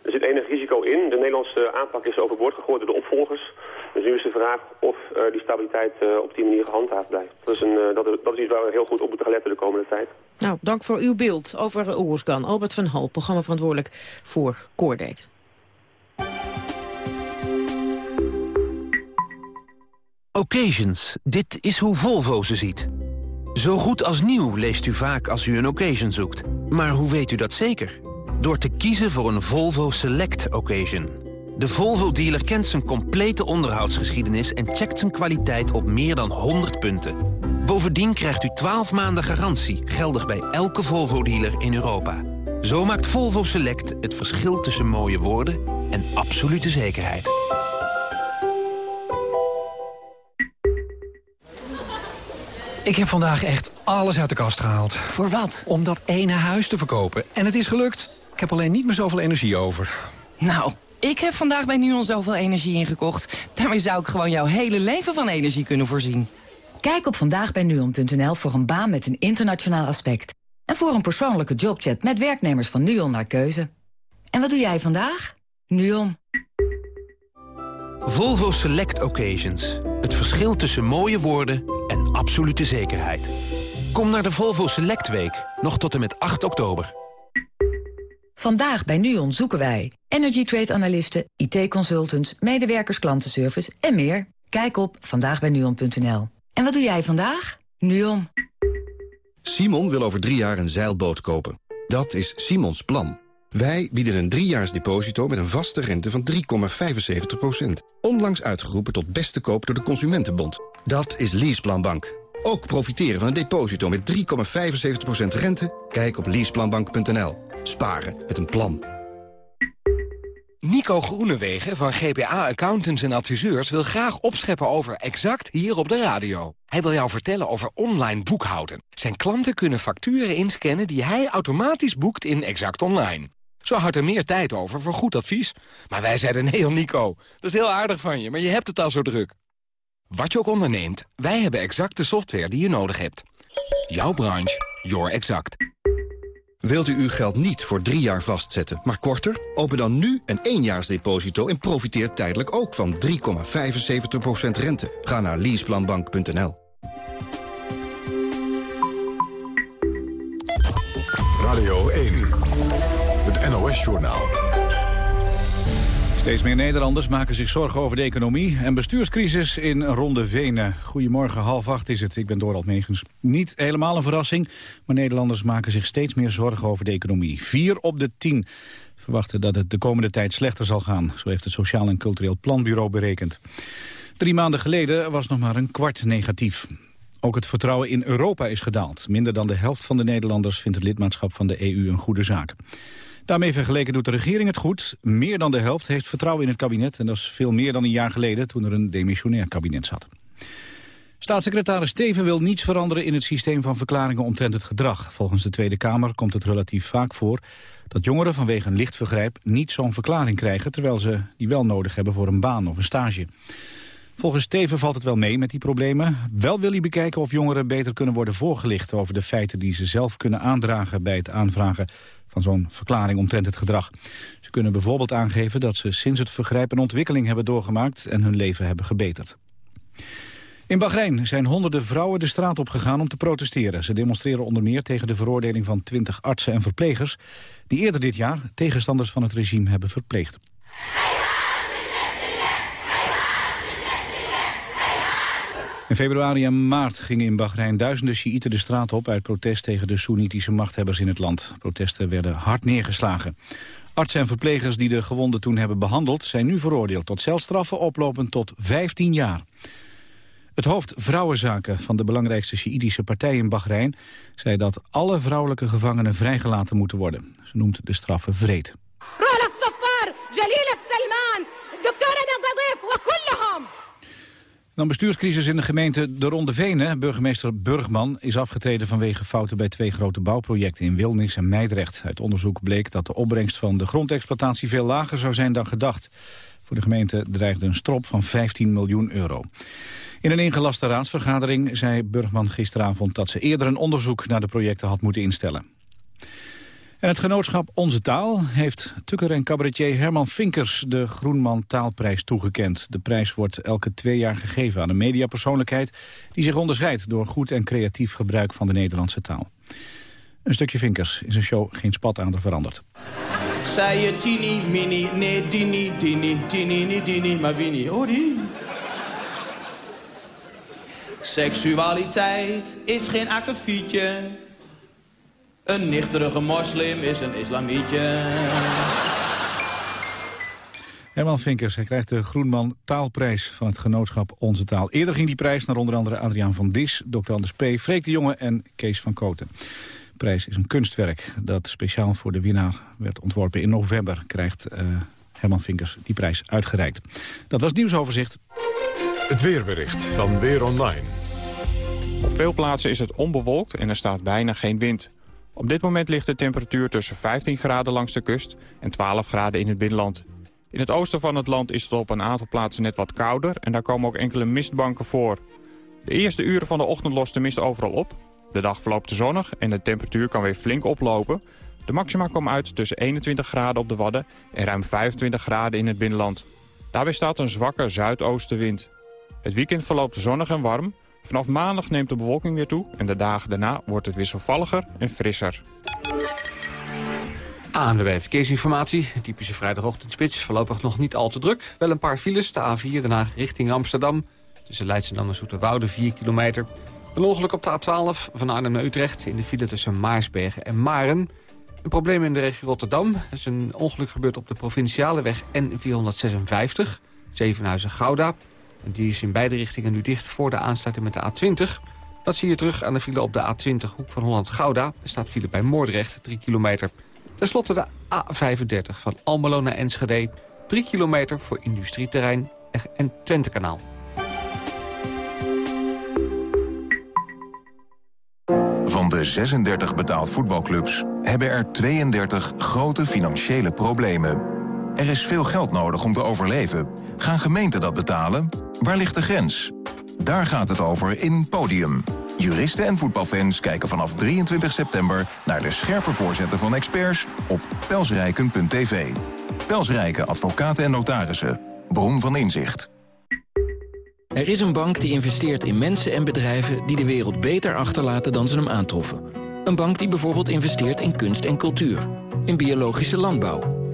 er zit enig risico in. De Nederlandse aanpak is overboord gegooid door de opvolgers. Dus nu is de vraag of uh, die stabiliteit uh, op die manier gehandhaafd blijft. Dat is, een, uh, dat, dat is iets waar we heel goed op moeten letten de komende tijd. Nou, dank voor uw beeld over Oerskan. Albert van Hal, programmaverantwoordelijk voor Coordate. Occasions. Dit is hoe Volvo ze ziet. Zo goed als nieuw leest u vaak als u een occasion zoekt. Maar hoe weet u dat zeker? Door te kiezen voor een Volvo Select Occasion. De Volvo-dealer kent zijn complete onderhoudsgeschiedenis... en checkt zijn kwaliteit op meer dan 100 punten. Bovendien krijgt u 12 maanden garantie... geldig bij elke Volvo-dealer in Europa. Zo maakt Volvo Select het verschil tussen mooie woorden... en absolute zekerheid. Ik heb vandaag echt alles uit de kast gehaald. Voor wat? Om dat ene huis te verkopen. En het is gelukt. Ik heb alleen niet meer zoveel energie over. Nou, ik heb vandaag bij NUON zoveel energie ingekocht. Daarmee zou ik gewoon jouw hele leven van energie kunnen voorzien. Kijk op vandaagbijnuon.nl voor een baan met een internationaal aspect. En voor een persoonlijke jobchat met werknemers van NUON naar keuze. En wat doe jij vandaag? NUON. Volvo Select Occasions. Het verschil tussen mooie woorden en absolute zekerheid. Kom naar de Volvo Select Week, nog tot en met 8 oktober. Vandaag bij NUON zoeken wij energy trade analisten, IT-consultants, medewerkers klantenservice en meer. Kijk op vandaagbijnuon.nl. En wat doe jij vandaag? NUON. Simon wil over drie jaar een zeilboot kopen. Dat is Simons plan. Wij bieden een driejaars deposito met een vaste rente van 3,75%. Onlangs uitgeroepen tot beste koop door de Consumentenbond. Dat is Leaseplanbank. Ook profiteren van een deposito met 3,75% rente? Kijk op leaseplanbank.nl. Sparen met een plan. Nico Groenewegen van GPA Accountants en Adviseurs wil graag opscheppen over Exact hier op de radio. Hij wil jou vertellen over online boekhouden. Zijn klanten kunnen facturen inscannen die hij automatisch boekt in Exact Online. Zo houdt er meer tijd over voor goed advies. Maar wij zeiden nee Nico, dat is heel aardig van je, maar je hebt het al zo druk. Wat je ook onderneemt, wij hebben exact de software die je nodig hebt. Jouw branche, your exact. Wilt u uw geld niet voor drie jaar vastzetten, maar korter? Open dan nu een éénjaarsdeposito en profiteer tijdelijk ook van 3,75% rente. Ga naar leaseplanbank.nl. Radio 1, het NOS-journaal. Steeds meer Nederlanders maken zich zorgen over de economie en bestuurscrisis in Ronde Venen. Goedemorgen, half acht is het. Ik ben Dorald Megens. Niet helemaal een verrassing, maar Nederlanders maken zich steeds meer zorgen over de economie. Vier op de tien verwachten dat het de komende tijd slechter zal gaan. Zo heeft het Sociaal en Cultureel Planbureau berekend. Drie maanden geleden was nog maar een kwart negatief. Ook het vertrouwen in Europa is gedaald. Minder dan de helft van de Nederlanders vindt het lidmaatschap van de EU een goede zaak. Daarmee vergeleken doet de regering het goed. Meer dan de helft heeft vertrouwen in het kabinet. En dat is veel meer dan een jaar geleden toen er een demissionair kabinet zat. Staatssecretaris Steven wil niets veranderen in het systeem van verklaringen omtrent het gedrag. Volgens de Tweede Kamer komt het relatief vaak voor dat jongeren vanwege een licht vergrijp niet zo'n verklaring krijgen, terwijl ze die wel nodig hebben voor een baan of een stage. Volgens Steven valt het wel mee met die problemen. Wel wil hij bekijken of jongeren beter kunnen worden voorgelicht over de feiten die ze zelf kunnen aandragen bij het aanvragen van zo'n verklaring omtrent het gedrag. Ze kunnen bijvoorbeeld aangeven dat ze sinds het vergrijp een ontwikkeling hebben doorgemaakt en hun leven hebben gebeterd. In Bahrein zijn honderden vrouwen de straat op gegaan om te protesteren. Ze demonstreren onder meer tegen de veroordeling van 20 artsen en verplegers... die eerder dit jaar tegenstanders van het regime hebben verpleegd. In februari en maart gingen in Bahrein duizenden Sjiïten de straat op... uit protest tegen de Soenitische machthebbers in het land. Protesten werden hard neergeslagen. Artsen en verplegers die de gewonden toen hebben behandeld... zijn nu veroordeeld tot celstraffen oplopend tot 15 jaar. Het hoofd vrouwenzaken van de belangrijkste Sjiïtische partij in Bahrein... zei dat alle vrouwelijke gevangenen vrijgelaten moeten worden. Ze noemt de straffen vreed. Dan bestuurscrisis in de gemeente De Ronde Venen. Burgemeester Burgman is afgetreden vanwege fouten bij twee grote bouwprojecten in Wilnis en Meidrecht. Uit onderzoek bleek dat de opbrengst van de grondexploitatie veel lager zou zijn dan gedacht. Voor de gemeente dreigde een strop van 15 miljoen euro. In een ingelaste raadsvergadering zei Burgman gisteravond dat ze eerder een onderzoek naar de projecten had moeten instellen. En het genootschap Onze Taal heeft tukker en cabaretier Herman Vinkers de Groenman Taalprijs toegekend. De prijs wordt elke twee jaar gegeven aan een mediapersoonlijkheid die zich onderscheidt door goed en creatief gebruik van de Nederlandse taal. Een stukje Vinkers is een show geen spat aan veranderd. Zei je tini, mini, nee, dini, dini, dini, dini, maar wini, die. Seksualiteit is geen akkefietje. Een nichterige moslim is een islamietje. Herman Vinkers, hij krijgt de Groenman Taalprijs van het genootschap Onze Taal. Eerder ging die prijs naar onder andere Adriaan van Dis, Dr. Anders P., Freek de Jonge en Kees van Koten. De prijs is een kunstwerk dat speciaal voor de winnaar werd ontworpen. In november krijgt uh, Herman Vinkers die prijs uitgereikt. Dat was het nieuwsoverzicht. Het weerbericht van Weer Online. Op veel plaatsen is het onbewolkt en er staat bijna geen wind. Op dit moment ligt de temperatuur tussen 15 graden langs de kust en 12 graden in het binnenland. In het oosten van het land is het op een aantal plaatsen net wat kouder en daar komen ook enkele mistbanken voor. De eerste uren van de ochtend lost de mist overal op. De dag verloopt zonnig en de temperatuur kan weer flink oplopen. De maxima komen uit tussen 21 graden op de Wadden en ruim 25 graden in het binnenland. Daarbij staat een zwakke zuidoostenwind. Het weekend verloopt zonnig en warm Vanaf maandag neemt de bewolking weer toe en de dagen daarna wordt het wisselvalliger en frisser. ANWB Verkeersinformatie. Typische vrijdagochtendspits. Voorlopig nog niet al te druk. Wel een paar files. De A4 daarna richting Amsterdam. Tussen Leidschendam en Zoeterwoude 4 kilometer. Een ongeluk op de A12 van Arnhem naar Utrecht... in de file tussen Maarsbergen en Maren. Een probleem in de regio Rotterdam. Er is een ongeluk gebeurd op de provinciale weg N456... Zevenhuizen-Gouda. Die is in beide richtingen nu dicht voor de aansluiting met de A20... Dat zie je terug aan de file op de A20 Hoek van Holland-Gouda. Er staat file bij Moordrecht, 3 kilometer. Ten slotte de A35 van Almelo naar Enschede. 3 kilometer voor industrieterrein en Twentekanaal. Van de 36 betaald voetbalclubs hebben er 32 grote financiële problemen. Er is veel geld nodig om te overleven. Gaan gemeenten dat betalen? Waar ligt de grens? Daar gaat het over in Podium. Juristen en voetbalfans kijken vanaf 23 september... naar de scherpe voorzetten van experts op pelsrijken.tv. Pelsrijken advocaten en notarissen. Bron van inzicht. Er is een bank die investeert in mensen en bedrijven... die de wereld beter achterlaten dan ze hem aantroffen. Een bank die bijvoorbeeld investeert in kunst en cultuur. In biologische landbouw.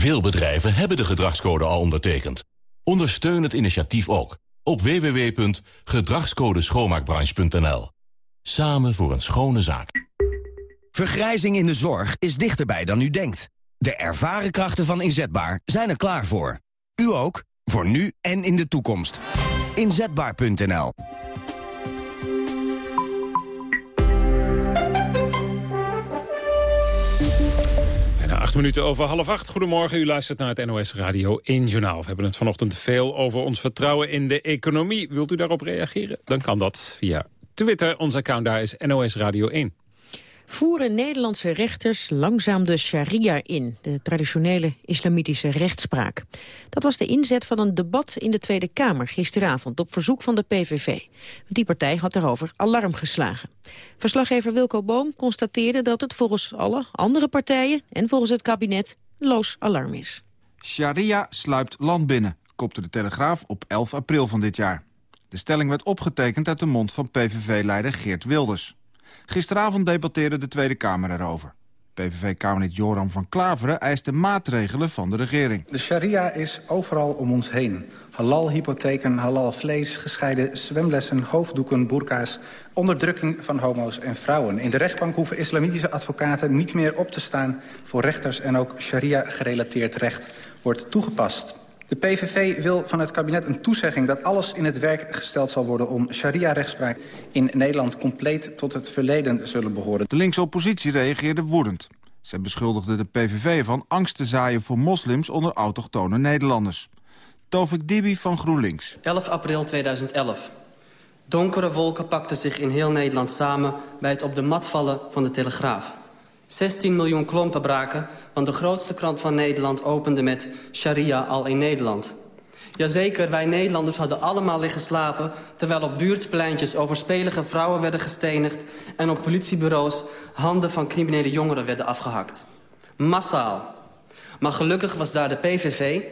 Veel bedrijven hebben de gedragscode al ondertekend. Ondersteun het initiatief ook op www.gedragscodeschoonmaakbranche.nl. Samen voor een schone zaak. Vergrijzing in de zorg is dichterbij dan u denkt. De ervaren krachten van Inzetbaar zijn er klaar voor. U ook, voor nu en in de toekomst. Inzetbaar.nl acht minuten over half acht. Goedemorgen, u luistert naar het NOS Radio 1 Journaal. We hebben het vanochtend veel over ons vertrouwen in de economie. Wilt u daarop reageren? Dan kan dat via Twitter. Ons account daar is NOS Radio 1 voeren Nederlandse rechters langzaam de sharia in, de traditionele islamitische rechtspraak. Dat was de inzet van een debat in de Tweede Kamer gisteravond op verzoek van de PVV. Die partij had daarover alarm geslagen. Verslaggever Wilco Boom constateerde dat het volgens alle andere partijen en volgens het kabinet loos alarm is. Sharia sluipt land binnen, kopte de Telegraaf op 11 april van dit jaar. De stelling werd opgetekend uit de mond van PVV-leider Geert Wilders. Gisteravond debatteerde de Tweede Kamer erover. PVV-kamerlid Joram van Klaveren eiste maatregelen van de regering. De sharia is overal om ons heen. Halal-hypotheken, halal-vlees, gescheiden zwemlessen, hoofddoeken, burka's... onderdrukking van homo's en vrouwen. In de rechtbank hoeven islamitische advocaten niet meer op te staan... voor rechters en ook sharia-gerelateerd recht wordt toegepast. De PVV wil van het kabinet een toezegging dat alles in het werk gesteld zal worden... om sharia-rechtspraak in Nederland compleet tot het verleden zullen behoren. De linkse oppositie reageerde woedend. Ze beschuldigde de PVV van angst te zaaien voor moslims onder autochtone Nederlanders. Tovik Dibi van GroenLinks. 11 april 2011. Donkere wolken pakten zich in heel Nederland samen... bij het op de mat vallen van de Telegraaf. 16 miljoen klompen braken, want de grootste krant van Nederland opende met Sharia al in Nederland. Jazeker, wij Nederlanders hadden allemaal liggen slapen... terwijl op buurtpleintjes overspelige vrouwen werden gestenigd... en op politiebureaus handen van criminele jongeren werden afgehakt. Massaal. Maar gelukkig was daar de PVV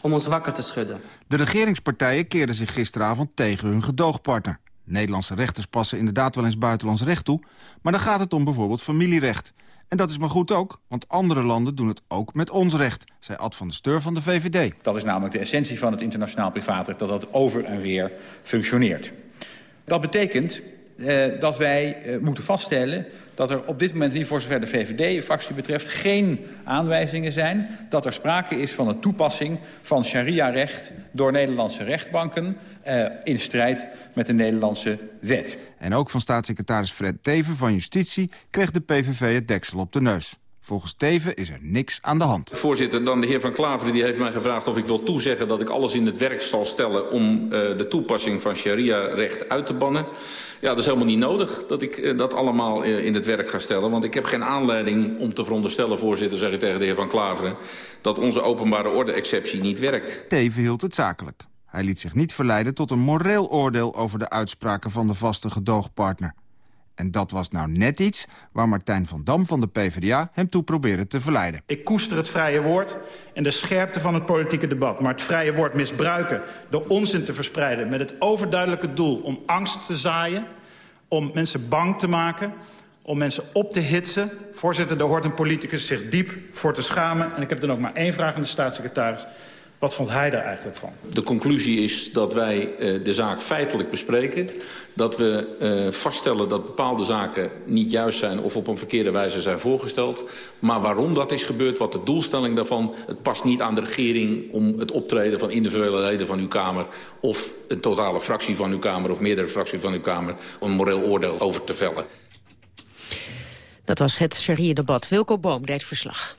om ons wakker te schudden. De regeringspartijen keerden zich gisteravond tegen hun gedoogpartner. Nederlandse rechters passen inderdaad wel eens buitenlands recht toe... maar dan gaat het om bijvoorbeeld familierecht. En dat is maar goed ook, want andere landen doen het ook met ons recht... zei Ad van der Steur van de VVD. Dat is namelijk de essentie van het internationaal privaatrecht... dat dat over en weer functioneert. Dat betekent uh, dat wij uh, moeten vaststellen dat er op dit moment, niet voor zover de VVD-fractie betreft... geen aanwijzingen zijn dat er sprake is van een toepassing van sharia-recht... door Nederlandse rechtbanken uh, in strijd met de Nederlandse wet. En ook van staatssecretaris Fred Teven van Justitie kreeg de PVV het deksel op de neus. Volgens Teven is er niks aan de hand. Voorzitter, dan de heer Van Klaveren die heeft mij gevraagd of ik wil toezeggen... dat ik alles in het werk zal stellen om uh, de toepassing van sharia-recht uit te bannen. Ja, dat is helemaal niet nodig dat ik uh, dat allemaal uh, in het werk ga stellen. Want ik heb geen aanleiding om te veronderstellen, voorzitter, zeg ik tegen de heer Van Klaveren... dat onze openbare orde-exceptie niet werkt. Teven hield het zakelijk. Hij liet zich niet verleiden tot een moreel oordeel over de uitspraken van de vaste gedoogpartner. En dat was nou net iets waar Martijn van Dam van de PvdA hem toe probeerde te verleiden. Ik koester het vrije woord en de scherpte van het politieke debat. Maar het vrije woord misbruiken door onzin te verspreiden... met het overduidelijke doel om angst te zaaien, om mensen bang te maken om mensen op te hitsen. Voorzitter, daar hoort een politicus zich diep voor te schamen. En ik heb dan ook maar één vraag aan de staatssecretaris. Wat vond hij daar eigenlijk van? De conclusie is dat wij uh, de zaak feitelijk bespreken. Dat we uh, vaststellen dat bepaalde zaken niet juist zijn... of op een verkeerde wijze zijn voorgesteld. Maar waarom dat is gebeurd, wat de doelstelling daarvan... het past niet aan de regering om het optreden van individuele leden van uw Kamer... of een totale fractie van uw Kamer of meerdere fracties van uw Kamer... om een moreel oordeel over te vellen. Dat was het Sharia-debat. Wilco Boom deed verslag.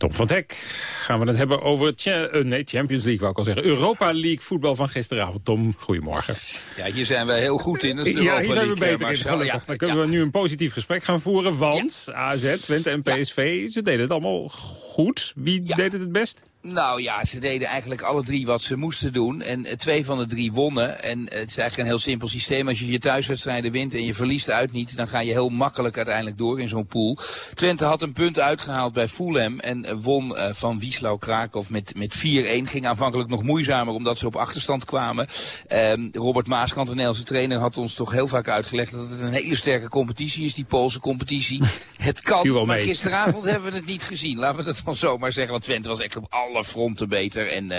Tom van Hek gaan we het hebben over uh, nee, Champions League, wou ik al zeggen. Europa League voetbal van gisteravond. Tom, goedemorgen. Ja, hier zijn wij heel goed in. ja, Europa hier zijn we beter in. Ja, Dan kunnen we nu een positief gesprek gaan voeren. Want AZ, Twente en PSV, ze deden het allemaal goed. Wie deed het het best? Nou ja, ze deden eigenlijk alle drie wat ze moesten doen. En uh, twee van de drie wonnen. En uh, het is eigenlijk een heel simpel systeem. Als je je thuiswedstrijden wint en je verliest uit niet... dan ga je heel makkelijk uiteindelijk door in zo'n pool. Twente had een punt uitgehaald bij Fulham... en uh, won van Wieslau Krakov met, met 4-1. Ging aanvankelijk nog moeizamer omdat ze op achterstand kwamen. Um, Robert Maaskant, de Nederlandse trainer, had ons toch heel vaak uitgelegd... dat het een hele sterke competitie is, die Poolse competitie. het kan, maar gisteravond hebben we het niet gezien. Laten we dat dan zomaar zeggen, want Twente was echt op alle fronten beter. En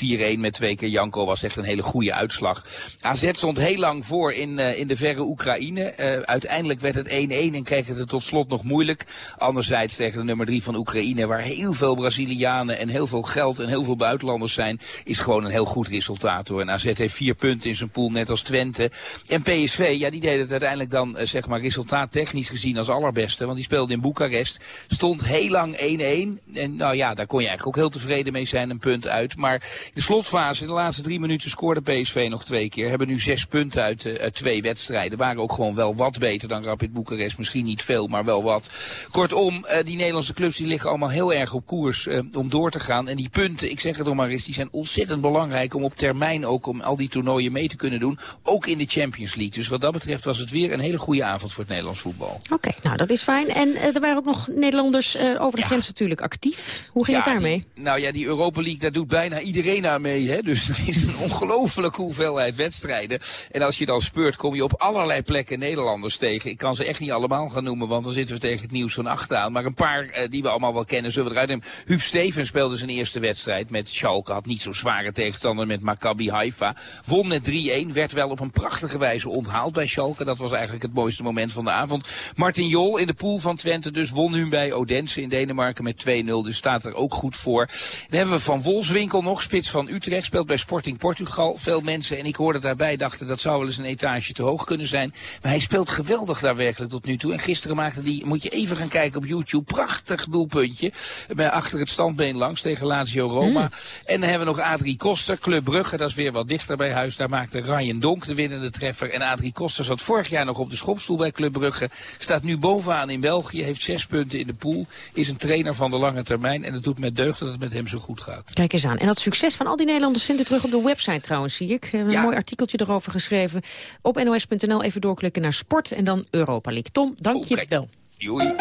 uh, 4-1 met twee keer Janko was echt een hele goede uitslag. AZ stond heel lang voor in, uh, in de verre Oekraïne. Uh, uiteindelijk werd het 1-1 en kreeg het er tot slot nog moeilijk. Anderzijds tegen de nummer 3 van Oekraïne, waar heel veel Brazilianen en heel veel geld en heel veel buitenlanders zijn, is gewoon een heel goed resultaat hoor. En AZ heeft vier punten in zijn pool, net als Twente. En PSV, ja, die deed het uiteindelijk dan, zeg maar, resultaattechnisch gezien als allerbeste. Want die speelde in Boekarest. Stond heel lang 1-1. En nou ja, daar kon je eigenlijk ook heel tevreden mee zijn, een punt uit. Maar in de slotfase, in de laatste drie minuten, scoorde PSV nog twee keer. Hebben nu zes punten uit, uh, uit twee wedstrijden. Waren ook gewoon wel wat beter dan Rapid Boekarest. Misschien niet veel, maar wel wat. Kortom, uh, die Nederlandse clubs die liggen allemaal heel erg op koers uh, om door te gaan. En die punten, ik zeg het nog maar eens, die zijn ontzettend belangrijk om op termijn ook om al die toernooien mee te kunnen doen. Ook in de Champions League. Dus wat dat betreft was het weer een hele goede avond voor het Nederlands voetbal. Oké, okay, nou dat is fijn. En er waren ook nog Nederlanders over de ja. grens natuurlijk actief. Hoe ging ja, het daarmee? Die, nou ja, die Europa League, daar doet bijna iedereen aan mee. Hè? Dus er is een ongelofelijke hoeveelheid wedstrijden. En als je dan speurt, kom je op allerlei plekken Nederlanders tegen. Ik kan ze echt niet allemaal gaan noemen, want dan zitten we tegen het nieuws van achter aan. Maar een paar uh, die we allemaal wel kennen, zullen we eruit nemen. Huub Stevens speelde zijn eerste wedstrijd met Schalke. Had niet zo zware tegenstander met Maccabi Haifa. Won met 3-1, werd wel op een prachtige wijze onthaald bij Schalke. Dat was eigenlijk het mooiste moment van de avond. Martin Jol in de pool van Twente dus won nu bij Odense in Denemarken met 2-0. Dus staat er ook goed voor. Dan hebben we Van Wolfswinkel nog, spits van Utrecht, speelt bij Sporting Portugal. Veel mensen, en ik hoorde daarbij, dachten dat zou wel eens een etage te hoog kunnen zijn. Maar hij speelt geweldig daar werkelijk tot nu toe. En gisteren maakte hij, moet je even gaan kijken op YouTube, prachtig doelpuntje. Bij achter het standbeen langs tegen Lazio Roma. Mm. En dan hebben we nog Adrie Koster, Club Brugge, dat is weer wat dichter bij huis. Daar maakte Ryan Donk de winnende treffer. En Adrie Koster zat vorig jaar nog op de schopstoel bij Club Brugge. Staat nu bovenaan in België, heeft zes punten in de pool. Is een trainer van de lange termijn. En het doet met deugd dat het met hem zo goed gaat. Kijk eens aan. En dat succes van al die Nederlanders vindt u terug op de website trouwens, zie ik. Een ja. mooi artikeltje erover geschreven. Op nos.nl even doorklikken naar sport en dan Europa League. Tom, dank je wel. Joei.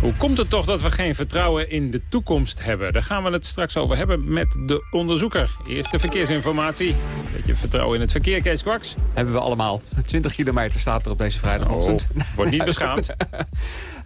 Hoe komt het toch dat we geen vertrouwen in de toekomst hebben? Daar gaan we het straks over hebben met de onderzoeker. Eerst de verkeersinformatie. Beetje vertrouwen in het verkeer, Kees Kwaks. Hebben we allemaal. 20 kilometer staat er op deze vrijdagochtend. Oh, wordt niet beschaamd.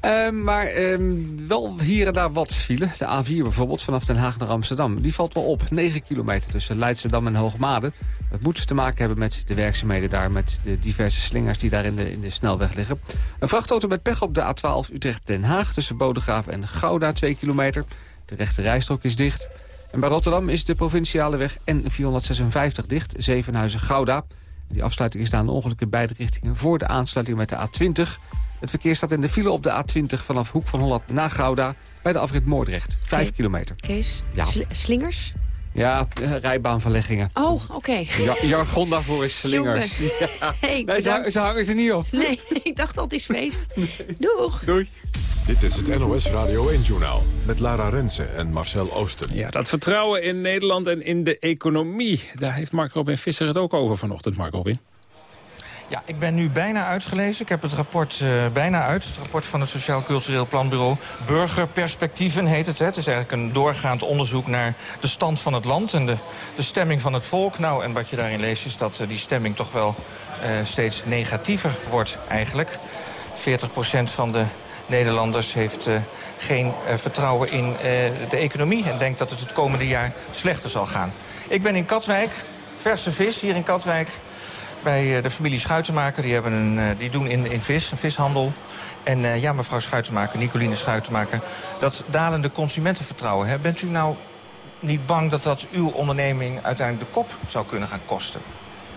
Ehm, maar ehm, wel hier en daar wat file. De A4 bijvoorbeeld, vanaf Den Haag naar Amsterdam. Die valt wel op. 9 kilometer tussen Leidschendam en Hoogmade. Dat moet te maken hebben met de werkzaamheden daar... met de diverse slingers die daar in de, in de snelweg liggen. Een vrachtauto met pech op de A12 Utrecht-Den Haag... tussen Bodegraaf en Gouda, 2 kilometer. De rechte rijstrook is dicht. En bij Rotterdam is de provinciale weg N456 dicht, Zevenhuizen-Gouda. Die afsluiting is na een ongeluk in beide richtingen voor de aansluiting met de A20. Het verkeer staat in de file op de A20 vanaf Hoek van Holland naar Gouda... bij de afrit Moordrecht, 5 kilometer. Kees, Ja. sl- slingers? Ja, eh, rijbaanverleggingen. Oh, oké. Ja, jargon daarvoor is slingers. Ja. Hey, nee, ze, hangen- ze hangen ze niet op. Nee, ik dacht dat is feest. Doeg. Doei. Dit is het NOS Radio 1-journaal met Lara Rensen en Marcel Oosten. Ja, dat vertrouwen in Nederland en in de economie. Daar heeft Mark Robin Visser het ook over vanochtend, Mark Robin. Ja, ik ben nu bijna uitgelezen. Ik heb het rapport eh, bijna uit. Het rapport van het Sociaal Cultureel Planbureau. Burgerperspectieven heet het. Hè. Het is eigenlijk een doorgaand onderzoek naar de stand van het land... en de, de stemming van het volk. Nou, en wat je daarin leest is dat eh, die stemming toch wel eh, steeds negatiever wordt eigenlijk. 40% van de Nederlanders heeft geen vertrouwen in de economie... en denkt dat het het komende jaar slechter zal gaan. Ik ben in Katwijk, verse vis hier in Katwijk bij eh, de familie Schuitenmaker. Die, hebben een, eh, die doen in, in vis, een vishandel. En eh, ja, mevrouw Schuitenmaker, Nicoline Schuitenmaker... dat dalende consumentenvertrouwen, hè, bent u nou niet bang dat dat uw onderneming uiteindelijk de kop zou kunnen gaan kosten?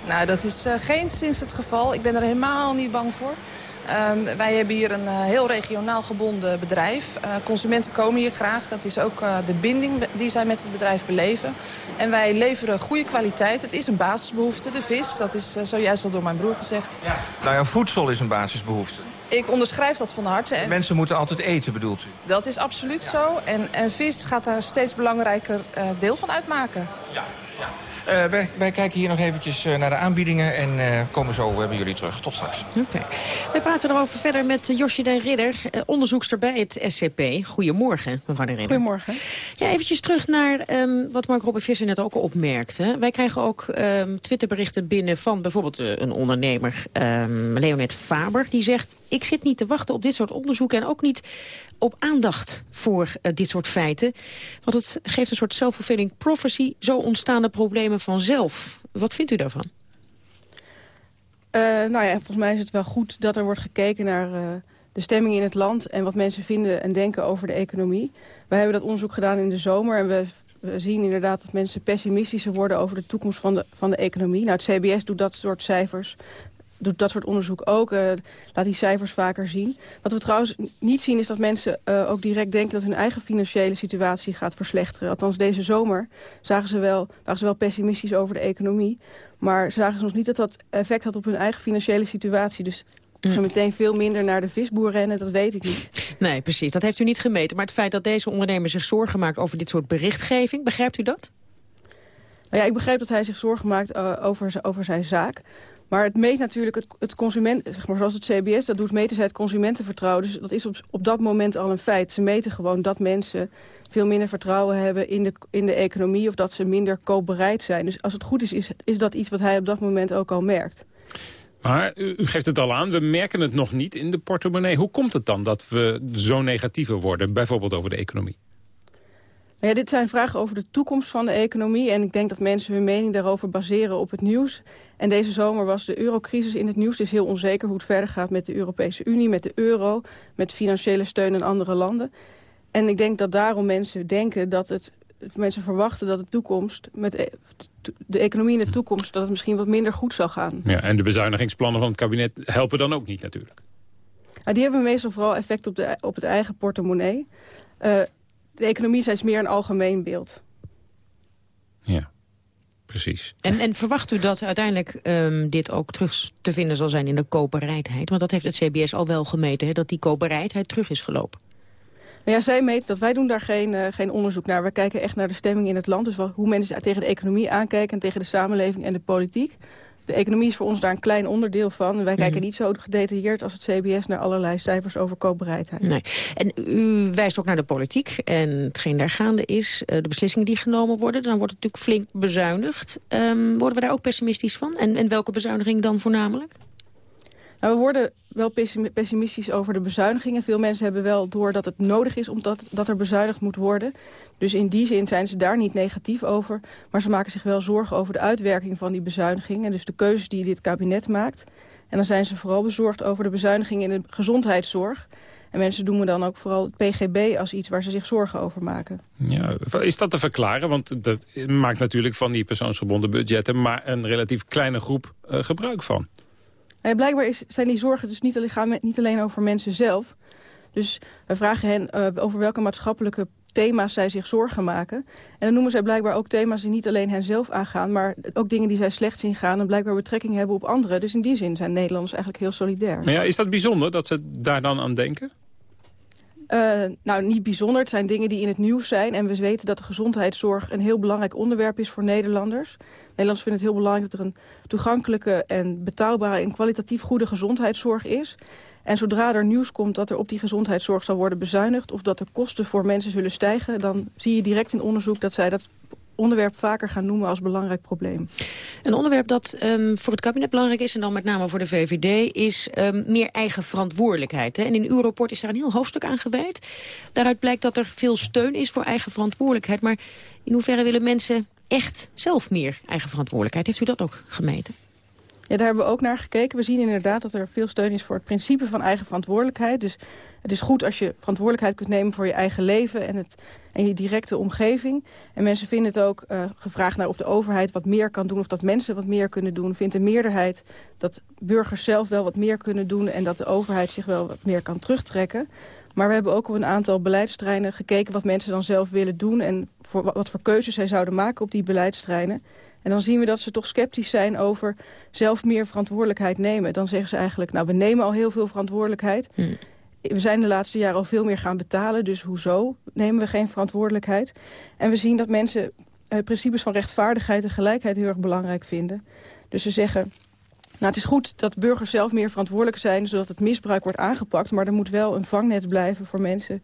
Nou, dat is uh, geen sinds het geval. Ik ben er helemaal niet bang voor. Um, wij hebben hier een uh, heel regionaal gebonden bedrijf. Uh, consumenten komen hier graag. Dat is ook uh, de binding die zij met het bedrijf beleven. En wij leveren goede kwaliteit. Het is een basisbehoefte, de vis. Dat is zojuist al door mijn broer gezegd. Ja. Nou ja, voedsel is een basisbehoefte. Ik onderschrijf dat van harte. En Mensen moeten altijd eten, bedoelt u? dat is absoluut zo. En, en vis gaat daar steeds belangrijker deel van uitmaken. Ja. Uh, wij, wij, kijken hier nog eventjes uh, naar de aanbiedingen en uh, komen zo bij jullie terug. Tot straks. Oké. Okay. We praten erover verder met Josje den Ridder, onderzoekster bij het SCP. Goedemorgen, mevrouw den Ridder. Goedemorgen. Ja, eventjes terug naar um, wat Mark Robin Visser net ook opmerkte. Wij krijgen ook um, Twitterberichten binnen van bijvoorbeeld een ondernemer, um, Leonet Faber. Die zegt, ik zit niet te wachten op dit soort onderzoeken en ook niet op aandacht voor uh, dit soort feiten. Want het geeft een soort self-fulfilling prophecy. Zo ontstaan de problemen vanzelf. Wat vindt u daarvan? Uh, nou ja, volgens mij is het wel goed dat er wordt gekeken naar uh, de stemming in het land... en wat mensen vinden en denken over de economie. Wij hebben dat onderzoek gedaan in de zomer... en we, we zien inderdaad dat mensen pessimistischer worden over de toekomst van de, van de economie. Nou, het CBS doet dat soort cijfers doet dat soort onderzoek ook. Uh, laat die cijfers vaker zien. Wat we trouwens niet zien is dat mensen uh, ook direct denken... dat hun eigen financiële situatie gaat verslechteren. Althans, deze zomer zagen ze wel, waren ze wel pessimistisch over de economie. Maar zagen ze nog niet dat dat effect had op hun eigen financiële situatie. Dus of ze meteen veel minder naar de visboer rennen, dat weet ik niet. Nee, precies. Dat heeft u niet gemeten. Maar het feit dat deze ondernemer zich zorgen maakt over dit soort berichtgeving... begrijpt u dat? Nou ja, ik begrijp dat hij zich zorgen maakt uh, over, over zijn zaak. Maar het meet natuurlijk het, het consument, zeg maar zoals het CBS dat doet, meten zij het consumentenvertrouwen. Dus dat is op, op dat moment al een feit. Ze meten gewoon dat mensen veel minder vertrouwen hebben in de, in de economie of dat ze minder koopbereid zijn. Dus als het goed is, is, is dat iets wat hij op dat moment ook al merkt. Maar u, u geeft het al aan, we merken het nog niet in de portemonnee. Hoe komt het dan dat we zo negatiever worden, bijvoorbeeld over de economie? Ja, dit zijn vragen over de toekomst van de economie. En ik denk dat mensen hun mening daarover baseren op het nieuws. En deze zomer was de eurocrisis in het nieuws. Het is heel onzeker hoe het verder gaat met de Europese Unie, met de euro... met financiële steun aan andere landen. En ik denk dat daarom mensen denken dat het... Mensen verwachten dat de toekomst, met de economie in de toekomst... dat het misschien wat minder goed zal gaan. Ja, en de bezuinigingsplannen van het kabinet helpen dan ook niet natuurlijk. Ja, die hebben meestal vooral effect op, de, op het eigen portemonnee. Uh, de economie is meer een algemeen beeld. Ja, precies. En, en verwacht u dat uiteindelijk um, dit ook terug te vinden zal zijn in de koopbereidheid? Want dat heeft het CBS al wel gemeten, hè, dat die koopbereidheid terug is gelopen. Nou ja, zij meten dat. Wij doen daar geen, uh, geen onderzoek naar. We kijken echt naar de stemming in het land. Dus wat, hoe mensen tegen de economie aankijken en tegen de samenleving en de politiek. De economie is voor ons daar een klein onderdeel van. Wij mm. kijken niet zo gedetailleerd als het CBS naar allerlei cijfers over koopbereidheid. Nee. En u wijst ook naar de politiek en hetgeen daar gaande is, de beslissingen die genomen worden. Dan wordt het natuurlijk flink bezuinigd. Um, worden we daar ook pessimistisch van? En, en welke bezuiniging dan voornamelijk? Nou, we worden wel pessimistisch over de bezuinigingen. Veel mensen hebben wel door dat het nodig is omdat dat er bezuinigd moet worden. Dus in die zin zijn ze daar niet negatief over. Maar ze maken zich wel zorgen over de uitwerking van die bezuiniging. En dus de keuzes die dit kabinet maakt. En dan zijn ze vooral bezorgd over de bezuinigingen in de gezondheidszorg. En mensen doen me dan ook vooral het PGB als iets waar ze zich zorgen over maken. Ja, is dat te verklaren? Want dat maakt natuurlijk van die persoonsgebonden budgetten... maar een relatief kleine groep uh, gebruik van. Ja, blijkbaar is, zijn die zorgen dus niet alleen, gaan niet alleen over mensen zelf. Dus we vragen hen uh, over welke maatschappelijke thema's zij zich zorgen maken. En dan noemen zij blijkbaar ook thema's die niet alleen hen zelf aangaan... maar ook dingen die zij slecht zien gaan en blijkbaar betrekking hebben op anderen. Dus in die zin zijn Nederlanders eigenlijk heel solidair. Maar ja, is dat bijzonder dat ze daar dan aan denken? Uh, nou, niet bijzonder. Het zijn dingen die in het nieuws zijn. En we weten dat de gezondheidszorg een heel belangrijk onderwerp is voor Nederlanders. Nederlanders vinden het heel belangrijk dat er een toegankelijke en betaalbare en kwalitatief goede gezondheidszorg is. En zodra er nieuws komt dat er op die gezondheidszorg zal worden bezuinigd... of dat de kosten voor mensen zullen stijgen... dan zie je direct in onderzoek dat zij dat onderwerp vaker gaan noemen als belangrijk probleem. Een onderwerp dat um, voor het kabinet belangrijk is... en dan met name voor de VVD, is um, meer eigen verantwoordelijkheid. Hè? En in uw rapport is daar een heel hoofdstuk aan gewijd. Daaruit blijkt dat er veel steun is voor eigen verantwoordelijkheid. Maar in hoeverre willen mensen echt zelf meer eigen verantwoordelijkheid? Heeft u dat ook gemeten? Ja, daar hebben we ook naar gekeken. We zien inderdaad dat er veel steun is voor het principe van eigen verantwoordelijkheid. Dus het is goed als je verantwoordelijkheid kunt nemen voor je eigen leven en, het, en je directe omgeving. En mensen vinden het ook uh, gevraagd naar of de overheid wat meer kan doen... of dat mensen wat meer kunnen doen. Vindt de meerderheid dat burgers zelf wel wat meer kunnen doen... en dat de overheid zich wel wat meer kan terugtrekken. Maar we hebben ook op een aantal beleidsterreinen gekeken wat mensen dan zelf willen doen... en voor, wat voor keuzes zij zouden maken op die beleidsterreinen. En dan zien we dat ze toch sceptisch zijn over zelf meer verantwoordelijkheid nemen. Dan zeggen ze eigenlijk, nou we nemen al heel veel verantwoordelijkheid. Hmm. We zijn de laatste jaren al veel meer gaan betalen, dus hoezo nemen we geen verantwoordelijkheid? En we zien dat mensen uh, principes van rechtvaardigheid en gelijkheid heel erg belangrijk vinden. Dus ze zeggen, nou, het is goed dat burgers zelf meer verantwoordelijk zijn... zodat het misbruik wordt aangepakt. Maar er moet wel een vangnet blijven voor mensen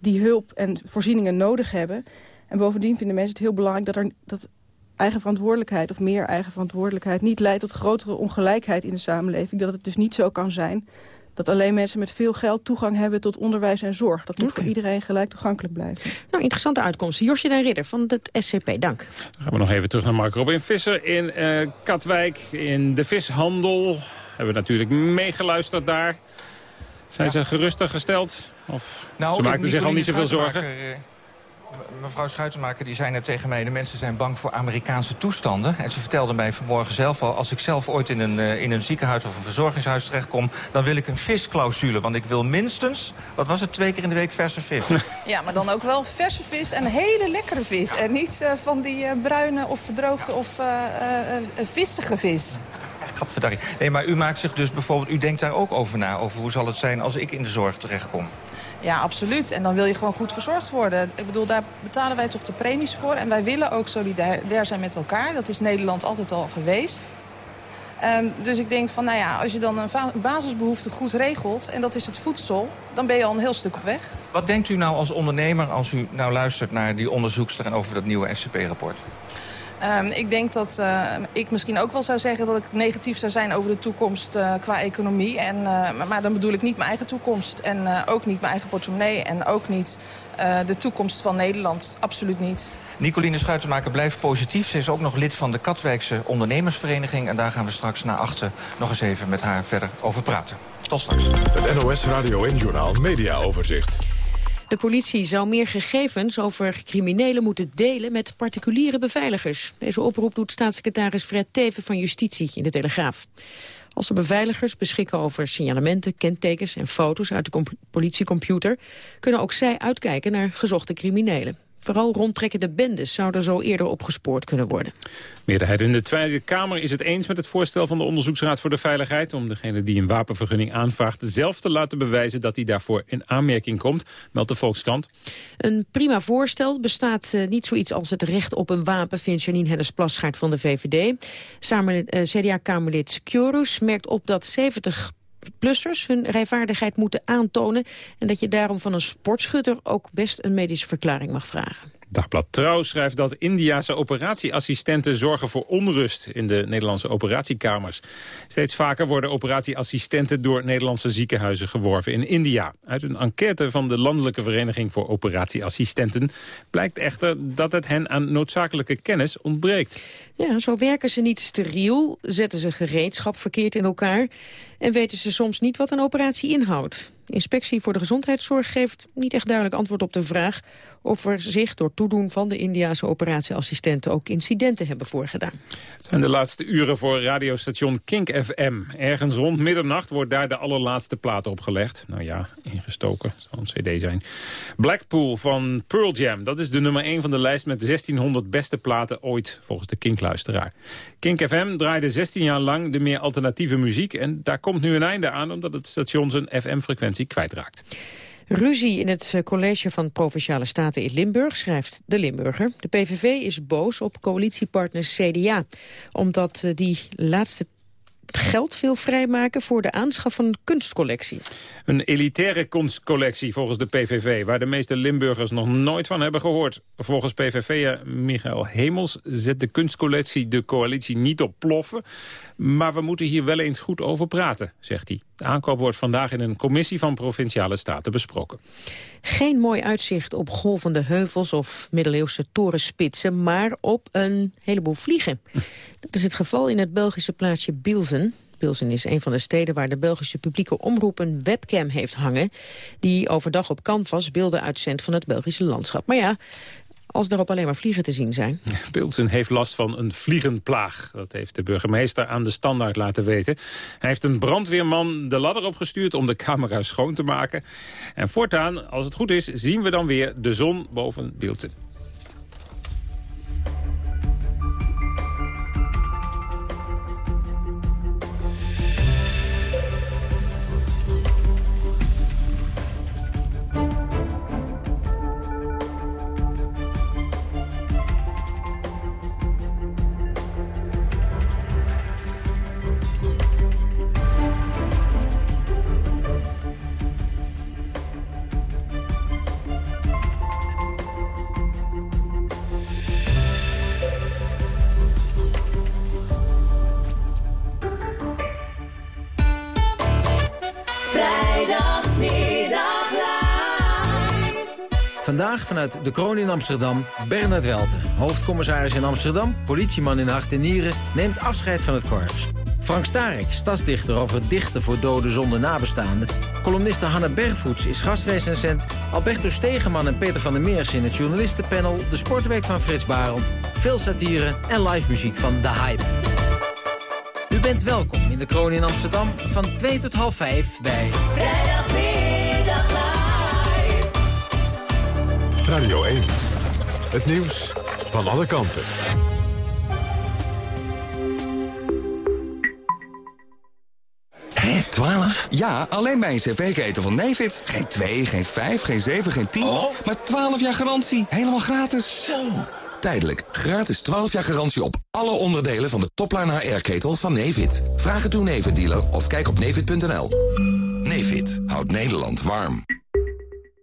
die hulp en voorzieningen nodig hebben. En bovendien vinden mensen het heel belangrijk dat, er, dat eigen verantwoordelijkheid of meer eigen verantwoordelijkheid... niet leidt tot grotere ongelijkheid in de samenleving. Dat het dus niet zo kan zijn dat alleen mensen met veel geld toegang hebben tot onderwijs en zorg. Dat moet voor iedereen gelijk toegankelijk blijven. Nou, interessante uitkomsten. Josje den Ridder van het SCP, dank. Dan gaan we nog even terug naar Mark Robin Visser in uh, Katwijk. In de vishandel hebben we natuurlijk meegeluisterd daar. Zijn ze gerustig gesteld? Of nou, ze maakten zich al niet zoveel zorgen? Eh, mevrouw Schuitenmaker die zei net tegen mij... de mensen zijn bang voor Amerikaanse toestanden. En ze vertelde mij vanmorgen zelf al... als ik zelf ooit in een, uh, in een ziekenhuis of een verzorgingshuis terechtkom... dan wil ik een visclausule. Want ik wil minstens, wat was het, twee keer in de week verse vis. Ja, maar dan ook wel verse vis en hele lekkere vis. En niet uh, van die uh, bruine of verdroogde of vissige vis. Gadverdarrie. Nee, maar u maakt zich dus bijvoorbeeld... u denkt daar ook over na, over hoe zal het zijn als ik in de zorg terechtkom. Ja, absoluut. En dan wil je gewoon goed verzorgd worden. Ik bedoel, daar betalen wij toch de premies voor. En wij willen ook solidair zijn met elkaar. Dat is Nederland altijd al geweest. Um, dus ik denk van, nou ja, als je dan een basisbehoefte goed regelt... en dat is het voedsel, dan ben je al een heel stuk op weg. Wat denkt u nou als ondernemer als u nou luistert naar die onderzoekster... en over dat nieuwe SCP-rapport? Um, ik denk dat uh, ik misschien ook wel zou zeggen dat ik negatief zou zijn over de toekomst uh, qua economie. En, uh, maar dan bedoel ik niet mijn eigen toekomst en ook niet mijn eigen portemonnee en ook niet de toekomst van Nederland. Absoluut niet. Nicoline Schuitenmaker blijft positief. Ze is ook nog lid van de Katwijkse ondernemersvereniging. En daar gaan we straks na achter nog eens even met haar verder over praten. Tot straks. Het NOS Radio en Journal Media Overzicht. De politie zou meer gegevens over criminelen moeten delen met particuliere beveiligers. Deze oproep doet staatssecretaris Fred Teven van Justitie in de Telegraaf. Als de beveiligers beschikken over signalementen, kentekens en foto's uit de politiecomputer... kunnen ook zij uitkijken naar gezochte criminelen. Vooral rondtrekkende bendes zouden zo eerder opgespoord kunnen worden. Meerderheid in de Tweede Kamer is het eens met het voorstel van de Onderzoeksraad voor de Veiligheid... om degene die een wapenvergunning aanvraagt zelf te laten bewijzen dat hij daarvoor in aanmerking komt, meldt de Volkskrant. Een prima voorstel bestaat uh, niet zoiets als het recht op een wapen, vindt Janine Hennis-Plasgaard van de VVD. Samen uh, CDA-Kamerlid Kjorus merkt op dat 70 plussers hun rijvaardigheid moeten aantonen... en dat je daarom van een sportschutter ook best een medische verklaring mag vragen. Dagblad Trouw schrijft dat Indiase operatieassistenten zorgen voor onrust in de Nederlandse operatiekamers. Steeds vaker worden operatieassistenten door Nederlandse ziekenhuizen geworven in India. Uit een enquête van de Landelijke Vereniging voor Operatieassistenten blijkt echter dat het hen aan noodzakelijke kennis ontbreekt. Ja, zo werken ze niet steriel, zetten ze gereedschap verkeerd in elkaar... en weten ze soms niet wat een operatie inhoudt. Inspectie voor de Gezondheidszorg geeft niet echt duidelijk antwoord op de vraag... of er zich door toedoen van de Indiase operatieassistenten ook incidenten hebben voorgedaan. Het zijn de laatste uren voor radiostation Kink FM. Ergens rond middernacht wordt daar de allerlaatste plaat opgelegd. Nou ja, ingestoken, zal een cd zijn. Blackpool van Pearl Jam, dat is de nummer 1 van de lijst... met 1600 beste platen ooit volgens de Kink-luisteraar. Kink FM draaide 16 jaar lang de meer alternatieve muziek... en daar komt nu een einde aan omdat het station zijn FM-frequentie kwijtraakt. Ruzie in het college van Provinciale Staten in Limburg, schrijft de Limburger. De PVV is boos op coalitiepartners CDA, omdat eh, die laatste geld veel vrijmaken voor de aanschaf van een kunstcollectie. Een elitaire kunstcollectie volgens de PVV... waar de meeste Limburgers nog nooit van hebben gehoord. Volgens PVV'er Michael Hemels zet de kunstcollectie de coalitie niet op ploffen... maar we moeten hier wel eens goed over praten, zegt hij. De aankoop wordt vandaag in een commissie van Provinciale Staten besproken. Geen mooi uitzicht op golvende heuvels of middeleeuwse torenspitsen... maar op een heleboel vliegen. Dat is het geval in het Belgische plaatsje Bielsen. Bielsen is een van de steden waar de Belgische publieke omroep een webcam heeft hangen... die overdag op canvas beelden uitzendt van het Belgische landschap. Maar ja, als er op alleen maar vliegen te zien zijn. Biltsen heeft last van een vliegenplaag. Dat heeft de burgemeester aan de standaard laten weten. Hij heeft een brandweerman de ladder opgestuurd om de camera schoon te maken. En voortaan, als het goed is, zien we dan weer de zon boven Biltsen. Vanuit de kroon in Amsterdam, Bernard Welten. Hoofdcommissaris in Amsterdam, politieman in hart en nieren... neemt afscheid van het korps. Frank Starek, stadsdichter over het dichten voor doden zonder nabestaanden. Columniste Hanne Bergvoets is gastrecensent. Alberto Stegeman en Peter van der Meers in het journalistenpanel. De sportweek van Frits Barend. Veel satire en live muziek van The Hype. U bent welkom in de kroon in Amsterdam van 2 tot half 5 bij... Radio 1. Het nieuws van alle kanten. Hé, 12? Ja, alleen bij een cv-ketel van Nevid. Geen 2, geen 5, geen 7, geen 10. Maar 12 jaar garantie. Helemaal gratis. Zo. Tijdelijk. Gratis 12 jaar garantie op alle onderdelen van de topline HR-ketel van Nevid. Vraag het uw Nevid-dealer of kijk op nevid.nl. Nevid houdt Nederland warm.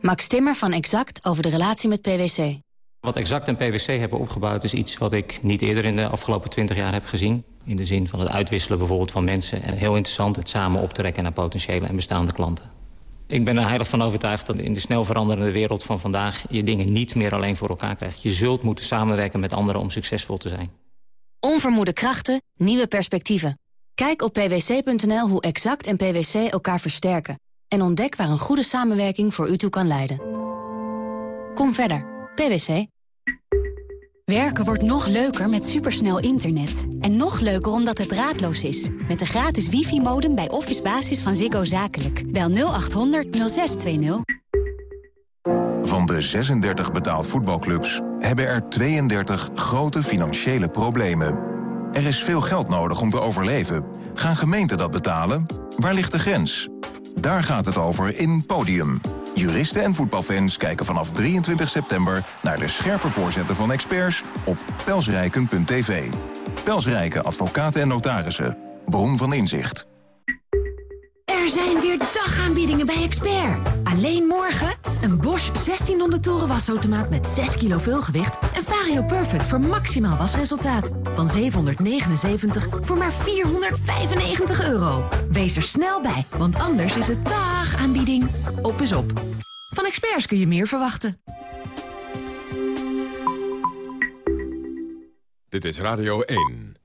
Max Timmer van Exact over de relatie met PwC. Wat Exact en PwC hebben opgebouwd is iets wat ik niet eerder in de afgelopen 20 jaar heb gezien. In de zin van het uitwisselen bijvoorbeeld van mensen. En heel interessant het samen optrekken naar potentiële en bestaande klanten. Ik ben er heilig van overtuigd dat in de snel veranderende wereld van vandaag... je dingen niet meer alleen voor elkaar krijgt. Je zult moeten samenwerken met anderen om succesvol te zijn. Onvermoede krachten, nieuwe perspectieven. Kijk op pwc.nl hoe Exact en PwC elkaar versterken. En ontdek waar een goede samenwerking voor u toe kan leiden. Kom verder. PwC. Werken wordt nog leuker met supersnel internet. En nog leuker omdat het draadloos is. Met de gratis wifi-modem bij Office Basis van Ziggo Zakelijk. Bel 0800 0620. Van de 36 betaald voetbalclubs hebben er 32 grote financiële problemen. Er is veel geld nodig om te overleven. Gaan gemeenten dat betalen? Waar ligt de grens? Daar gaat het over in Podium. Juristen en voetbalfans kijken vanaf 23 september... naar de scherpe voorzetten van experts op pelsrijken.tv. Pelsrijken advocaten en notarissen. Bron van inzicht. Er zijn weer dagaanbiedingen bij Expert. Alleen morgen een Bosch 1600 toeren wasautomaat met 6 kilo vulgewicht... en Vario Perfect voor maximaal wasresultaat. Van 779 voor maar 495 euro. Wees er snel bij, want anders is het dagaanbieding. Op is op. Van Experts kun je meer verwachten. Dit is Radio 1.